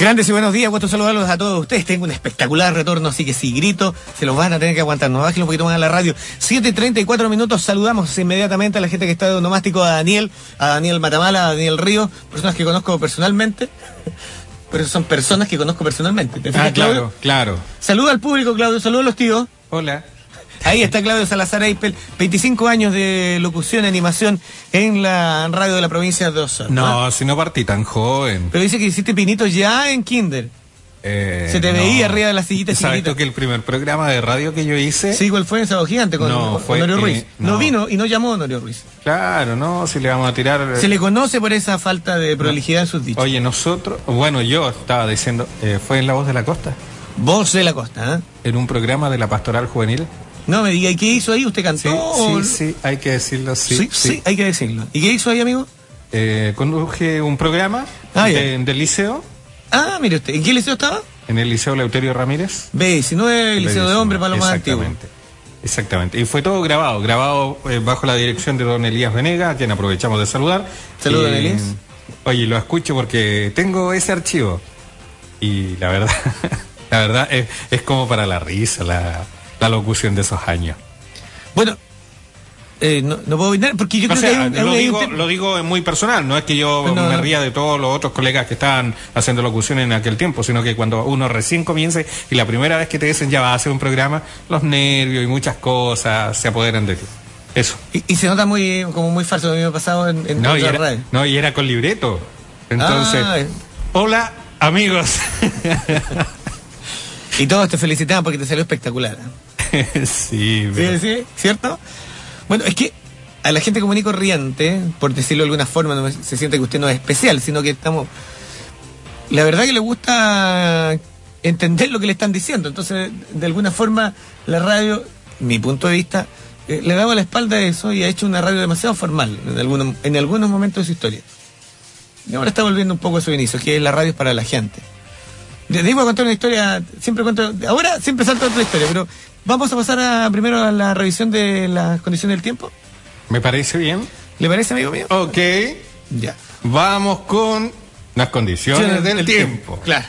Grandes y buenos días, gusto saludarlos a todos ustedes. Tengo un espectacular retorno, así que si grito, se los van a tener que aguantar. No bajen un poquito más a la radio. 7.34 minutos, saludamos inmediatamente a la gente que está de onomástico, a Daniel, a Daniel Matamala, a Daniel Río, personas que conozco personalmente. Pero son personas que conozco personalmente. ¿Te fijas, Ah, claro, Claudio? claro. Saluda al público, Claudio, saluda a los tíos. Hola. Ahí está Claudio Salazar Eipel, 25 años de locución y animación en la radio de la provincia de Osorno. ¿ah? No, si no partí tan joven. Pero dice que hiciste pinitos ya en Kinder. Eh, Se te no. veía arriba de la sillita ¿Sabes chiquitita. tú que el primer programa de radio que yo hice? Sí, ¿cuál fue en Sábado Gigante con No, con fue, Honorio eh, Ruiz? No. no. vino y no llamó a Honorio Ruiz. Claro, no, si le vamos a tirar. Se le conoce por esa falta de prolijidad en sus dichos. Oye, nosotros, bueno, yo estaba diciendo, eh, fue en La Voz de la Costa, Voz de la Costa, ¿eh? en un programa de la Pastoral Juvenil. No me diga, ¿y qué hizo ahí? ¿Usted Sí, cantó? sí, sí, hay que decirlo, sí. sí, sí, hay que decirlo. ¿Y qué hizo ahí, amigo? Eh, conduje un programa Ah, de- del liceo, Ah, mire usted, ¿en qué liceo estaba? en el Liceo Leuterio Ramírez. Ve, si no es el liceo de hombres para más antiguo. Exactamente. Exactamente. Y fue todo grabado, grabado eh, bajo la dirección de don Elías Venega, a quien aprovechamos de saludar. Saludos, Y, Elías. Oye, lo escucho porque tengo ese archivo. Y la verdad, la verdad es, es como para la risa la, la locución de esos años. Bueno, eh, no, no puedo opinar porque yo O creo sea, que hay un, lo, hay digo, lo digo muy personal, no es que yo No, me ría de todos los otros colegas que estaban haciendo locución en aquel tiempo, sino que cuando uno recién comienza y la primera vez que te dicen ya va a hacer un programa, los nervios y muchas cosas se apoderan de ti. Eso. Y, y se nota muy como muy falso. Me ha pasado en, en No y, era, no, y era con libreto. Entonces, Ah, eh. hola amigos. Y todos te felicitaban porque te salió espectacular. sí, Sí, pero- sí, ¿cierto? Bueno, es que a la gente común y corriente, por decirlo de alguna forma, no se siente que usted no es especial, sino que estamos... La verdad que le gusta entender lo que le están diciendo. Entonces, de alguna forma, la radio, mi punto de vista, eh, le daba la espalda a eso y ha hecho una radio demasiado formal en algunos, en algunos momentos de su historia. Y ahora está volviendo un poco a su inicio, que es la radio es para la gente. Les digo a contar una historia, siempre cuento, ahora siempre salto a otra historia, pero vamos a pasar a, primero a la revisión de las condiciones del tiempo. me parece bien. ¿Le parece, amigo mío? Ok, Ya. vamos con las condiciones del tiempo. Claro.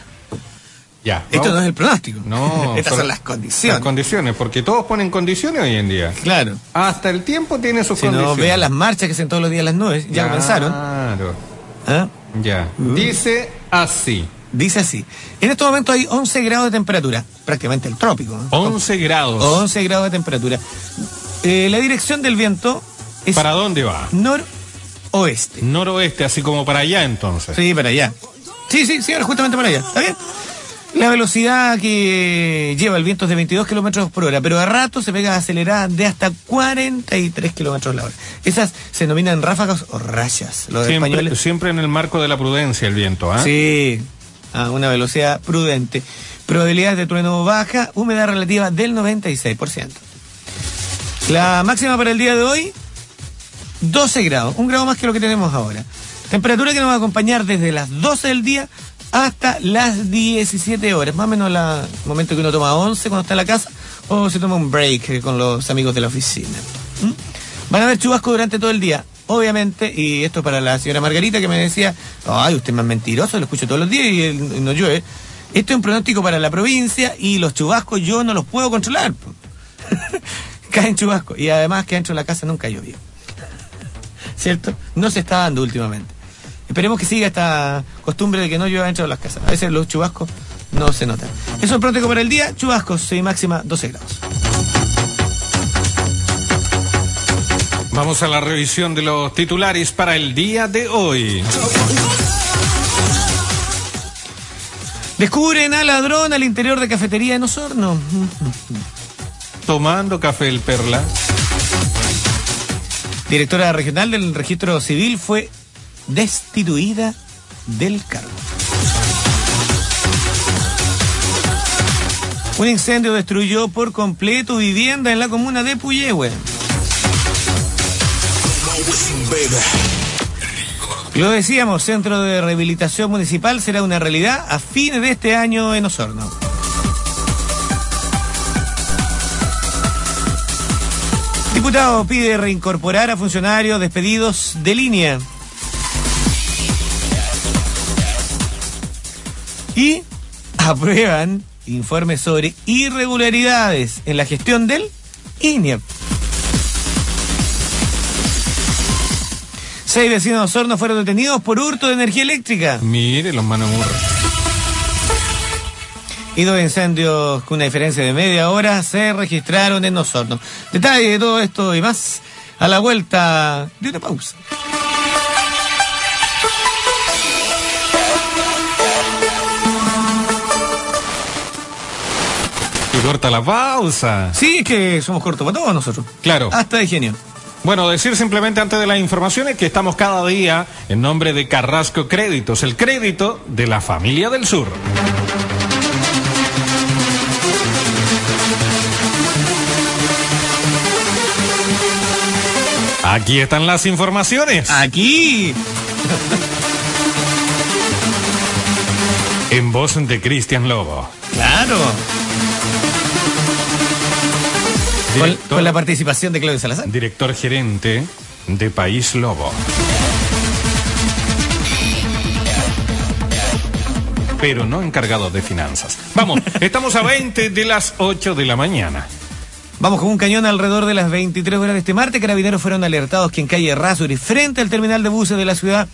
Ya. Esto vamos. no es el pronóstico. No, Estas son las condiciones. Las condiciones, porque todos ponen condiciones hoy en día. claro. Hasta el tiempo tiene sus Si no, condiciones. vea las marchas que hacen todos los días las nubes. Ya comenzaron. Claro. ¿Ah? Ya. Uh. Dice así: Dice así. En estos momentos hay 11 grados de temperatura. Prácticamente el trópico. ¿no? 11 grados. 11 grados de temperatura. Eh, la dirección del viento es ¿Para dónde va? noroeste. Noroeste, así como para allá entonces. Sí, para allá. Sí, sí, sí, ahora justamente para allá. ¿Está bien? La velocidad que lleva el viento es de 22 kilómetros por hora, pero a rato se pega acelerada de hasta 43 kilómetros la hora. Esas se denominan ráfagas o rayas. Los Siempre, españoles. siempre en el marco de la prudencia el viento, ¿ah? Sí, a una velocidad prudente. Probabilidades de trueno baja, humedad relativa del 96%. La máxima para el día de hoy, 12 grados, un grado más que lo que tenemos ahora. Temperatura que nos va a acompañar desde las 12 del día hasta las 17 horas, más o menos el momento que uno toma 11 cuando está en la casa o se toma un break eh, con los amigos de la oficina. ¿Mm? Van a haber chubascos durante todo el día, obviamente, y esto para la señora Margarita que me decía, ay, usted es más mentiroso, lo escucho todos los días y, no llueve. Esto es un pronóstico para la provincia y los chubascos yo no los puedo controlar. Caen chubascos y además que dentro de la casa nunca llovió. ¿Cierto? No se está dando últimamente. Esperemos que siga esta costumbre de que no llueva dentro de las casas. A veces los chubascos no se notan. Eso es el pronóstico para el día. Chubascos y máxima 12 grados. Vamos a la revisión de los titulares para el día de hoy. Descubren a ladrón al interior de cafetería en Osorno. Tomando café el perla. Directora regional del registro civil fue destituida del cargo. Un incendio destruyó por completo vivienda en la comuna de Puyehue. Lo decíamos, Centro de Rehabilitación Municipal será una realidad a fines de este año en Osorno. Diputado pide reincorporar a funcionarios despedidos de línea. Y aprueban informes sobre irregularidades en la gestión del INEP. Seis vecinos de Osorno fueron detenidos por hurto de energía eléctrica. Mire los manamurros. Y dos incendios con una diferencia de media hora se registraron en Osorno. Detalle de todo esto y más a la vuelta de una pausa. Y corta la pausa. Sí, es que somos cortos para todos nosotros. Claro. Hasta de genio. Bueno, decir simplemente antes de las informaciones que estamos cada día en nombre de Carrasco Créditos, el crédito de la familia del sur. Aquí están las informaciones. Aquí. En voz de Cristian Lobo. Claro. Con, Director, con la participación de Claudio Salazar. director gerente de País Lobo. Pero no encargado de finanzas. Vamos, estamos a 20 de las 8 de la mañana. Vamos con un cañón alrededor de las 23 horas de este martes. Carabineros fueron alertados que en calle Rasuri, frente al terminal de buses de la ciudad,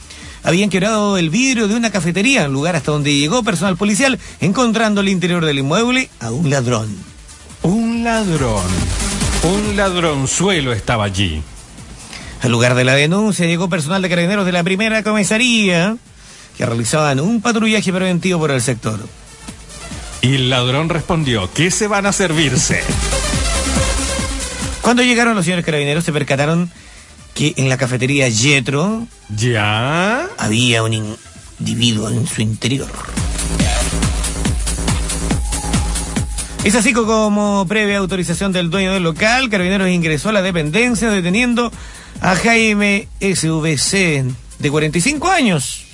habían quebrado el vidrio de una cafetería, lugar hasta donde llegó personal policial, encontrando al interior del inmueble a un ladrón. Un ladrón, un ladronzuelo estaba allí. Al lugar de la denuncia llegó personal de carabineros de la primera comisaría, que realizaban un patrullaje preventivo por el sector. Y el ladrón respondió, ¿qué se van a servirse? Cuando llegaron los señores carabineros se percataron que en la cafetería Yetro ¿Ya? había un individuo en su interior. Es así como previa autorización del dueño del local, Carabineros ingresó a la dependencia deteniendo a Jaime SVC de 45 años,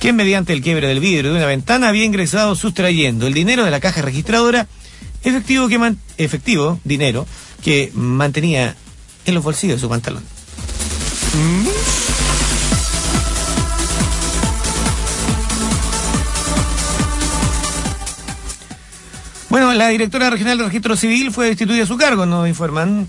quien mediante el quiebre del vidrio de una ventana había ingresado sustrayendo el dinero de la caja registradora, efectivo, que man- efectivo dinero, que mantenía en los bolsillos de su pantalón. Bueno, la directora regional de registro civil fue destituida de su cargo, nos informan.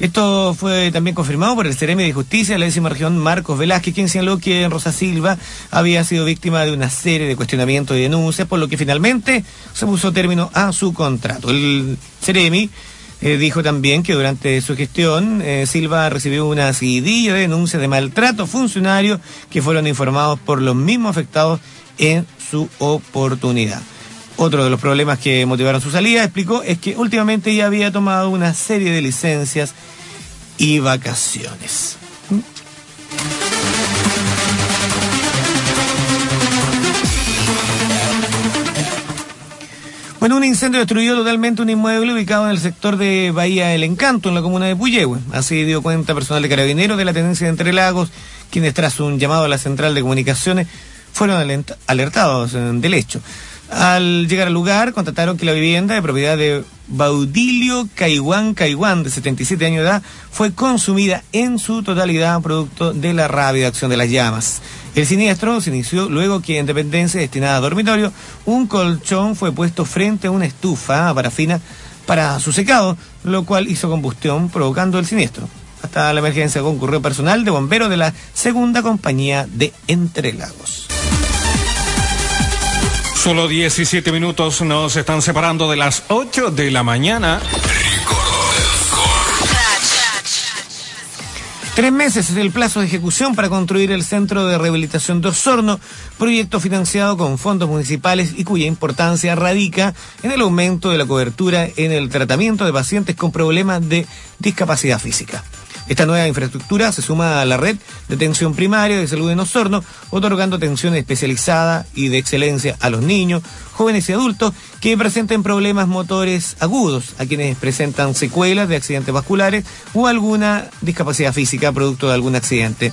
Esto fue también confirmado por el Ceremi de Justicia de la décima región Marcos Velázquez, quien señaló que Rosa Silva había sido víctima de una serie de cuestionamientos y denuncias, por lo que finalmente se puso término a su contrato. El Ceremi eh, dijo también que durante su gestión eh, Silva recibió una seguidilla de denuncias de maltrato funcionario que fueron informados por los mismos afectados en su oportunidad. Otro de los problemas que motivaron su salida, explicó, es que últimamente ella había tomado una serie de licencias y vacaciones. Bueno, un incendio destruyó totalmente un inmueble ubicado en el sector de Bahía El Encanto, en la comuna de Puyehue. Así dio cuenta personal de carabineros de la Tenencia de Entre Lagos, quienes tras un llamado a la central de comunicaciones fueron alertados eh, del hecho. Al llegar al lugar, constataron que la vivienda de propiedad de Baudilio Caiguán Caiguán, de 77 años de edad, fue consumida en su totalidad producto de la rápida acción de las llamas. El siniestro se inició luego que en dependencia destinada a dormitorio, un colchón fue puesto frente a una estufa a parafina para su secado, lo cual hizo combustión provocando el siniestro. Hasta la emergencia concurrió personal de bomberos de la segunda compañía de Entre Lagos. Solo 17 minutos nos están separando de las 8 de la mañana. Tres meses es el plazo de ejecución para construir el Centro de Rehabilitación de Osorno, proyecto financiado con fondos municipales y cuya importancia radica en el aumento de la cobertura en el tratamiento de pacientes con problemas de discapacidad física. Esta nueva infraestructura se suma a la red de atención primaria de salud en Osorno, otorgando atención especializada y de excelencia a los niños, jóvenes y adultos que presenten problemas motores agudos, a quienes presentan secuelas de accidentes vasculares o alguna discapacidad física producto de algún accidente.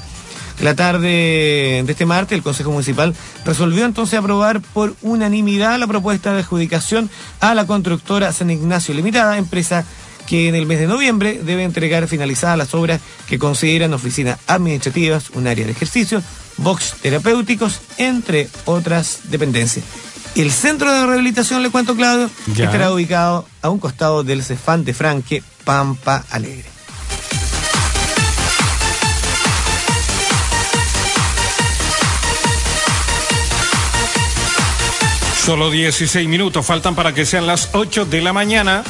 La tarde de este martes, el Consejo Municipal resolvió entonces aprobar por unanimidad la propuesta de adjudicación a la constructora San Ignacio Limitada, empresa que en el mes de noviembre debe entregar finalizadas las obras que consideran oficinas administrativas, un área de ejercicio, box terapéuticos, entre otras dependencias. El centro de rehabilitación, le cuento Claudio, Ya. estará ubicado a un costado del Cefante Franque, Pampa Alegre. Solo 16 minutos faltan para que sean las 8 de la mañana.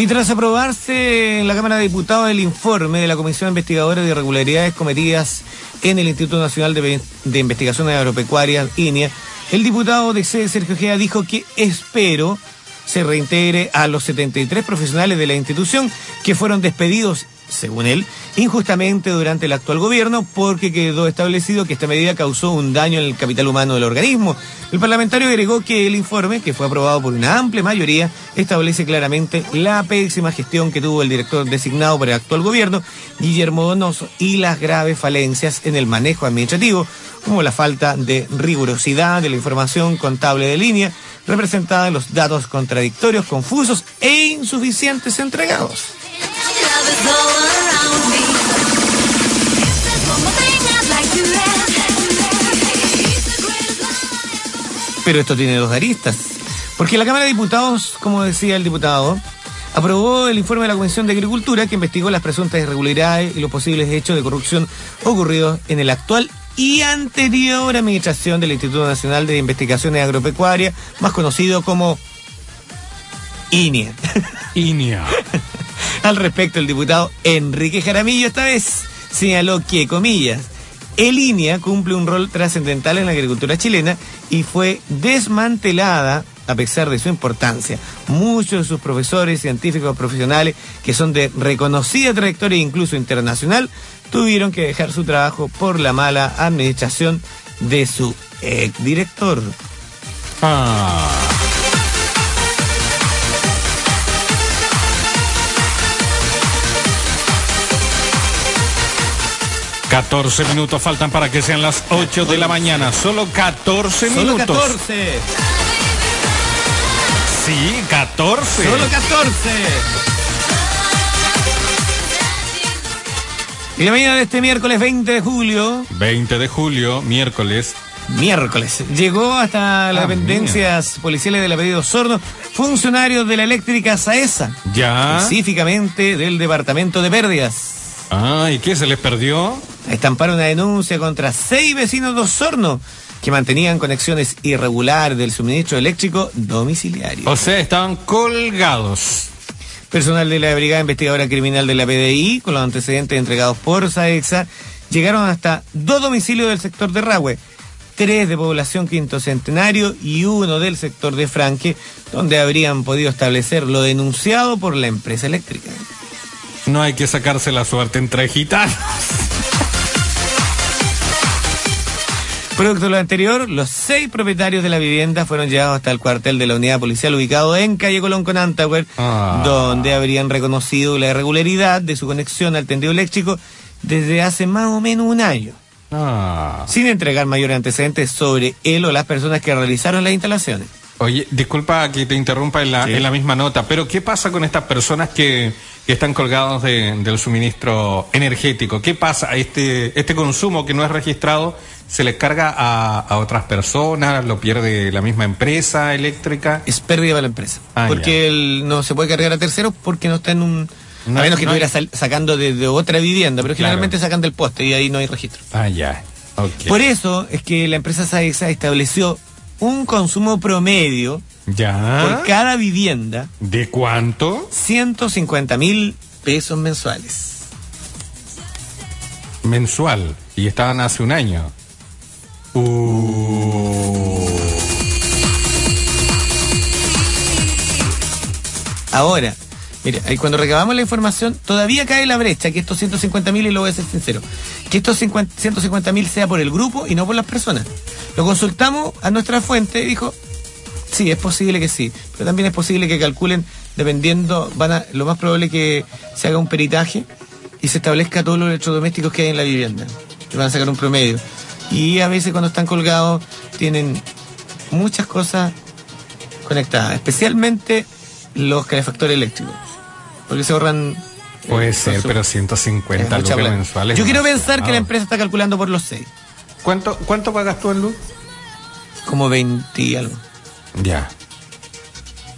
Y tras aprobarse en la Cámara de Diputados el informe de la Comisión Investigadora de Irregularidades cometidas en el Instituto Nacional de, Investigaciones Agropecuarias, INEA, el diputado de sede Sergio Gea dijo que espero se reintegre a los 73 profesionales de la institución que fueron despedidos, según él, injustamente durante el actual gobierno porque quedó establecido que esta medida causó un daño en el capital humano del organismo. El parlamentario agregó que el informe, que fue aprobado por una amplia mayoría, establece claramente la pésima gestión que tuvo el director designado por el actual gobierno, Guillermo Donoso, y las graves falencias en el manejo administrativo, como la falta de rigurosidad de la información contable de línea, representada en los datos contradictorios, confusos e insuficientes entregados. Pero esto tiene dos aristas. Porque la Cámara de Diputados, como decía el diputado, aprobó el informe de la Comisión de Agricultura que investigó las presuntas irregularidades y los posibles hechos de corrupción ocurridos en el actual y anterior administración del Instituto Nacional de Investigaciones Agropecuarias, más conocido como INEA. Inia. Al respecto, el diputado Enrique Jaramillo esta vez señaló que, comillas, el INEA cumple un rol trascendental en la agricultura chilena y fue desmantelada a pesar de su importancia. Muchos de sus profesores, científicos profesionales, que son de reconocida trayectoria incluso internacional, tuvieron que dejar su trabajo por la mala administración de su exdirector. Ah. Catorce minutos faltan para que sean las 8 de la mañana. Solo 14 Solo minutos. 14. Sí, 14. Solo 14. Y la mañana de este miércoles 20 de julio, 20 de julio, miércoles. miércoles, llegó hasta las Ah, dependencias policiales del apellido Sordo funcionarios de la eléctrica Saesa, Ya. específicamente del departamento de pérdidas. Ah, ¿y qué se les perdió? Estamparon una denuncia contra seis vecinos de Osorno que mantenían conexiones irregulares del suministro eléctrico domiciliario. O sea, estaban colgados. Personal de la Brigada Investigadora Criminal de la PDI, con los antecedentes entregados por SAEXA, llegaron hasta dos domicilios del sector de Rahue, tres de población Quinto Centenario y uno del sector de Franque, donde habrían podido establecer lo denunciado por la empresa eléctrica. No hay que sacarse la suerte entre gitanos. Producto de lo anterior, los seis propietarios de la vivienda fueron llevados hasta el cuartel de la unidad policial ubicado en calle Colón con Antagüer, Ah. donde habrían reconocido la irregularidad de su conexión al tendido eléctrico desde hace más o menos un año, Ah. sin entregar mayores antecedentes sobre él o las personas que realizaron las instalaciones. Oye, disculpa que te interrumpa en la, Sí. en la misma nota, pero ¿qué pasa con estas personas que, que están colgados de- del suministro energético? ¿Qué pasa? Este, este consumo que no es registrado se les carga a, a otras personas, lo pierde la misma empresa eléctrica. Es pérdida para la empresa. Ah, porque no se puede cargar a terceros porque no está en un... No- a menos que no hay- estuviera sal- sacando de, de otra vivienda, pero Claro. generalmente sacan del poste y ahí no hay registro. Ah, ya. Por eso es que la empresa Saexa estableció un consumo promedio ¿Ya? por cada vivienda ¿De cuánto? 150 mil pesos mensuales. Mensual. Y estaban hace un año. Uh. Ahora, mire, ahí cuando recabamos la información, todavía cae la brecha que estos 150 mil, y lo voy a ser sincero, que estos 50 150 mil sea por el grupo y no por las personas. Lo consultamos a nuestra fuente y dijo, sí, es posible que sí, pero también es posible que calculen, dependiendo, van a, lo más probable que se haga un peritaje y se establezca todos los electrodomésticos que hay en la vivienda. Y van a sacar un promedio. Y a veces cuando están colgados tienen muchas cosas conectadas, especialmente los calefactores eléctricos, porque se ahorran. eh, Puede ser, consumo. pero Es 150 mucha lucas mensuales. Yo quiero pensar que la empresa está calculando por los seis. ¿Cuánto, ¿Cuánto pagas tú en luz? como 20 y algo. Ya.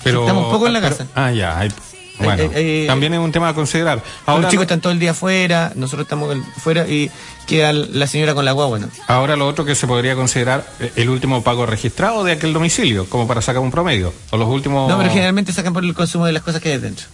Pero, Estamos poco en la pero- casa. ah, ya. hay- bueno, eh, eh, también es un tema a considerar. Los Ahora, chicos están todo el día afuera, nosotros estamos fuera y queda la señora con la guagua, ¿no? ahora lo otro que se podría considerar eh, el último pago registrado de aquel domicilio, como para sacar un promedio. O los últimos. No, pero generalmente sacan por el consumo de las cosas que hay dentro.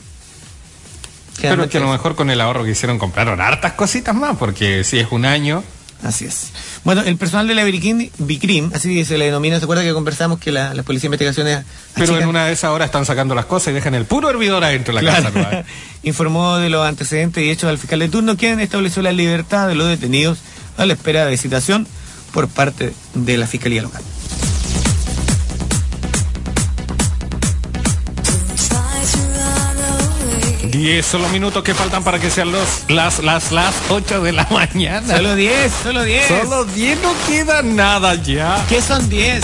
Pero que a lo mejor con el ahorro que hicieron compraron hartas cositas más, porque si es un año. Así es. Bueno, el personal de la Bicrim, Bicrim así se le denomina, ¿se acuerda que conversamos que la, la Policía de Investigaciones Pero achican- en una de esas horas están sacando las cosas y dejan el puro hervidor adentro de la Claro. casa. ¿no? Informó de los antecedentes y hechos al fiscal de turno, quien estableció la libertad de los detenidos a la espera de citación por parte de la Fiscalía Local. Diez son los minutos que faltan para que sean los las las las 8 de la mañana. Solo 10, solo 10. Solo 10 no queda nada ya. ¿Qué son 10?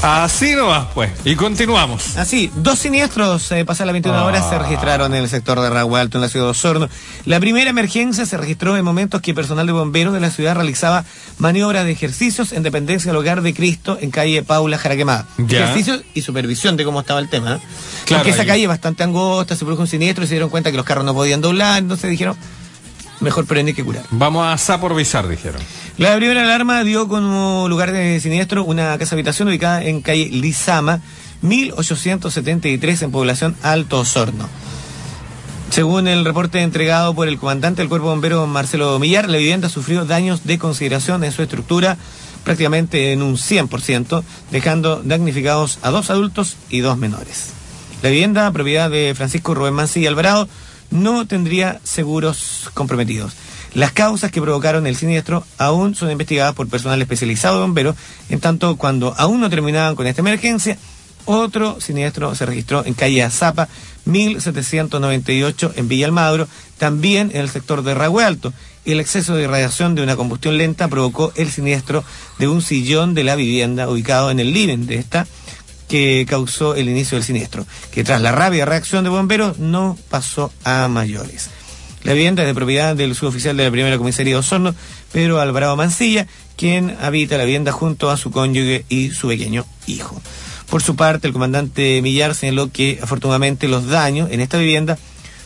Así nomás, pues. Y continuamos. Así, dos siniestros eh, pasadas las 21 Ah. horas se registraron en el sector de Ragua Alto, en la ciudad de Osorno. La primera emergencia se registró en momentos que personal de bomberos de la ciudad realizaba maniobras de ejercicios en dependencia del hogar de Cristo en calle Paula Jaraquemada. Ya. Ejercicios y supervisión de cómo estaba el tema. ¿eh? Claro, Porque esa ahí. calle es bastante angosta, se produjo un siniestro y se dieron cuenta que los carros no podían doblar, entonces dijeron, mejor prevenir que curar. Vamos a saporvisar, dijeron. La primera alarma dio como lugar de siniestro una casa habitación ubicada en calle Lizama, 1873 en población Alto Osorno. Según el reporte entregado por el comandante del cuerpo bombero Marcelo Millar, la vivienda sufrió daños de consideración en su estructura prácticamente en un 100%, dejando damnificados a dos adultos y dos menores. La vivienda, propiedad de Francisco Rubén Mancilla Alvarado, no tendría seguros comprometidos. Las causas que provocaron el siniestro aún son investigadas por personal especializado de bomberos, en tanto cuando aún no terminaban con esta emergencia, otro siniestro se registró en calle Azapa, 1798 en Villa Almagro, también en el sector de Ragüe Alto. El exceso de radiación de una combustión lenta provocó el siniestro de un sillón de la vivienda ubicado en el living de esta, que causó el inicio del siniestro, que tras la rápida reacción de bomberos no pasó a mayores. La vivienda es de propiedad del suboficial de la primera comisaría de Osorno, Pedro Alvarado Mancilla, quien habita la vivienda junto a su cónyuge y su pequeño hijo. Por su parte, el comandante Millar señaló que afortunadamente los daños en esta vivienda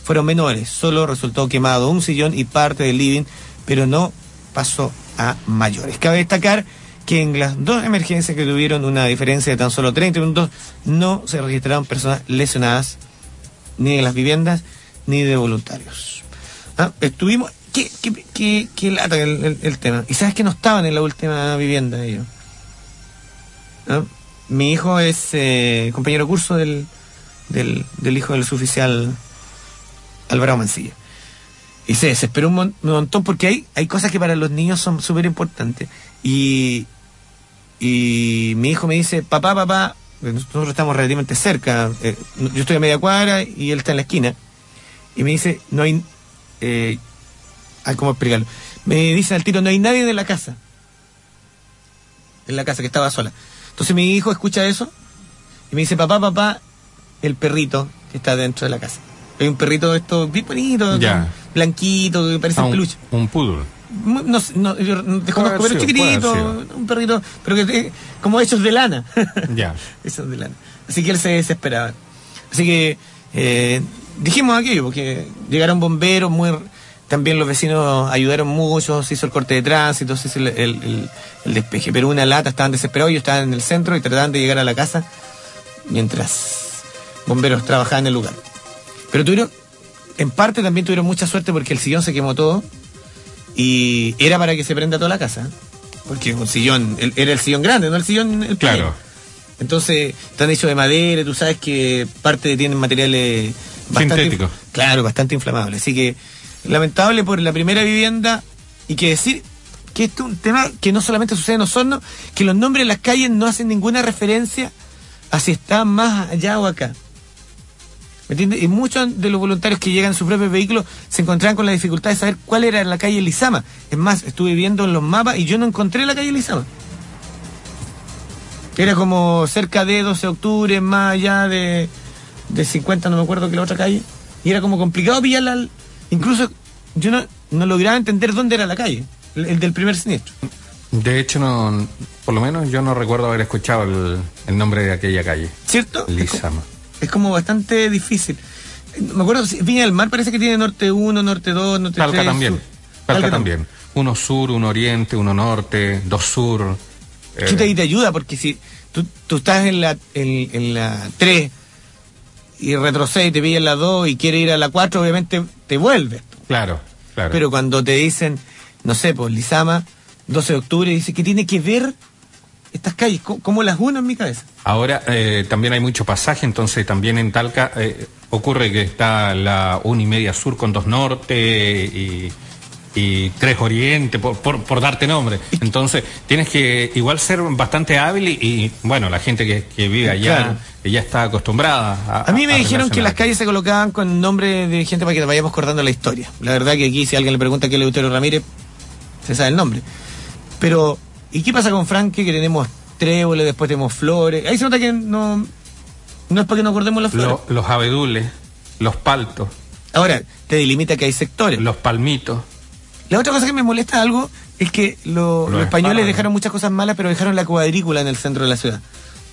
fueron menores. Solo resultó quemado un sillón y parte del living, pero no pasó a mayores. Cabe destacar que en las dos emergencias que tuvieron una diferencia de tan solo 30 minutos, no se registraron personas lesionadas ni de las viviendas ni de voluntarios. Ah, estuvimos. ¿Qué, qué, qué, qué lata el, tema? ¿Y sabes que no estaban en la última vivienda ellos? ¿Ah? Mi hijo es eh, compañero curso del, del, hijo del suboficial Alvarado Mancilla. Y se desesperó un montón porque hay, hay cosas que para los niños son súper importantes. Y, y mi hijo me dice, papá, papá, nosotros estamos relativamente cerca, eh, yo estoy a media cuadra y él está en la esquina. Y me dice, no hay... Eh, ay, ¿Cómo explicarlo? Me dice al tiro, no hay nadie en la casa. En la casa que estaba sola. Entonces mi hijo escucha eso y me dice, papá, papá, el perrito que está dentro de la casa. Hay un perrito de estos bien bonito, Ya. blanquito, que parece Ah, un peluche. un poodle. No, sé, no, yo desconozco, pero sido, chiquitito, un perrito, pero que eh, como hechos de lana. Ya. Hechos de lana. Así que él se desesperaba. Así que eh, dijimos aquello, porque llegaron bomberos, muy también los vecinos ayudaron mucho, se hizo el corte de tránsito, se hizo el, el- el- el despeje. Pero una lata, estaban desesperados, ellos estaban en el centro y trataban de llegar a la casa mientras bomberos trabajaban en el lugar. Pero tuvieron, en parte también tuvieron mucha suerte porque el sillón se quemó todo y era para que se prenda toda la casa. Porque un sillón, el- era el sillón grande, no el sillón el. Claro. Entonces, están hechos de madera, tú sabes que parte tienen materiales Sintéticos. Claro, bastante inflamables. Así que, lamentable por la primera vivienda, y que decir que esto es un tema que no solamente sucede en Osorno, que los nombres de las calles no hacen ninguna referencia a si está más allá o acá. ¿Me entiendes? Y muchos de los voluntarios que llegan en su propio vehículo se encontraban con la dificultad de saber cuál era la calle Lizama. Es más, estuve viendo en los mapas y yo no encontré la calle Lizama. Era como cerca de 12 de octubre, más allá de, de 50, no me acuerdo que la otra calle. Y era como complicado pillarla. al- Incluso yo no, no lograba entender dónde era la calle, el, el del primer siniestro. De hecho, no, por lo menos yo no recuerdo haber escuchado el, el nombre de aquella calle. ¿Cierto? Es como, Lizama. es como bastante difícil. Me acuerdo, Viña del Mar parece que tiene norte 1, norte 2, norte 3. Talca también. sur. Talca también. Uno sur, uno oriente, uno norte, dos sur. eh, Chuta, ahí te ayuda porque si tú, tú estás en la, en, en la 3 y retrocedes y te pillas en la 2 y quieres ir a la 4, obviamente te vuelves. claro, claro. Pero cuando te dicen, no sé, pues Lizama, 12 de octubre, dice que tiene que ver estas calles, ¿cómo, las uno en mi cabeza? Ahora eh, también hay mucho pasaje, entonces también en Talca eh, ocurre que está la una y media sur con dos norte y, y tres oriente, por, por, por darte nombre. Entonces tienes que igual ser bastante hábil y, y, bueno, la gente que, que vive allá Claro. ya está acostumbrada a... A mí me a dijeron que las calles se colocaban con nombre de gente para que vayamos cortando la historia. La verdad que aquí si alguien le pregunta qué es Leutero Ramírez, se sabe el nombre. Pero, ¿y qué pasa con Franque? Que tenemos tréboles, después tenemos flores. Ahí se nota que no, no es para que no acordemos las flores. Lo- los abedules, los paltos, Ahora, te delimita que hay sectores. los palmitos. La otra cosa que me molesta algo es que lo- Los españoles dejaron muchas cosas malas, pero dejaron la cuadrícula en el centro de la ciudad.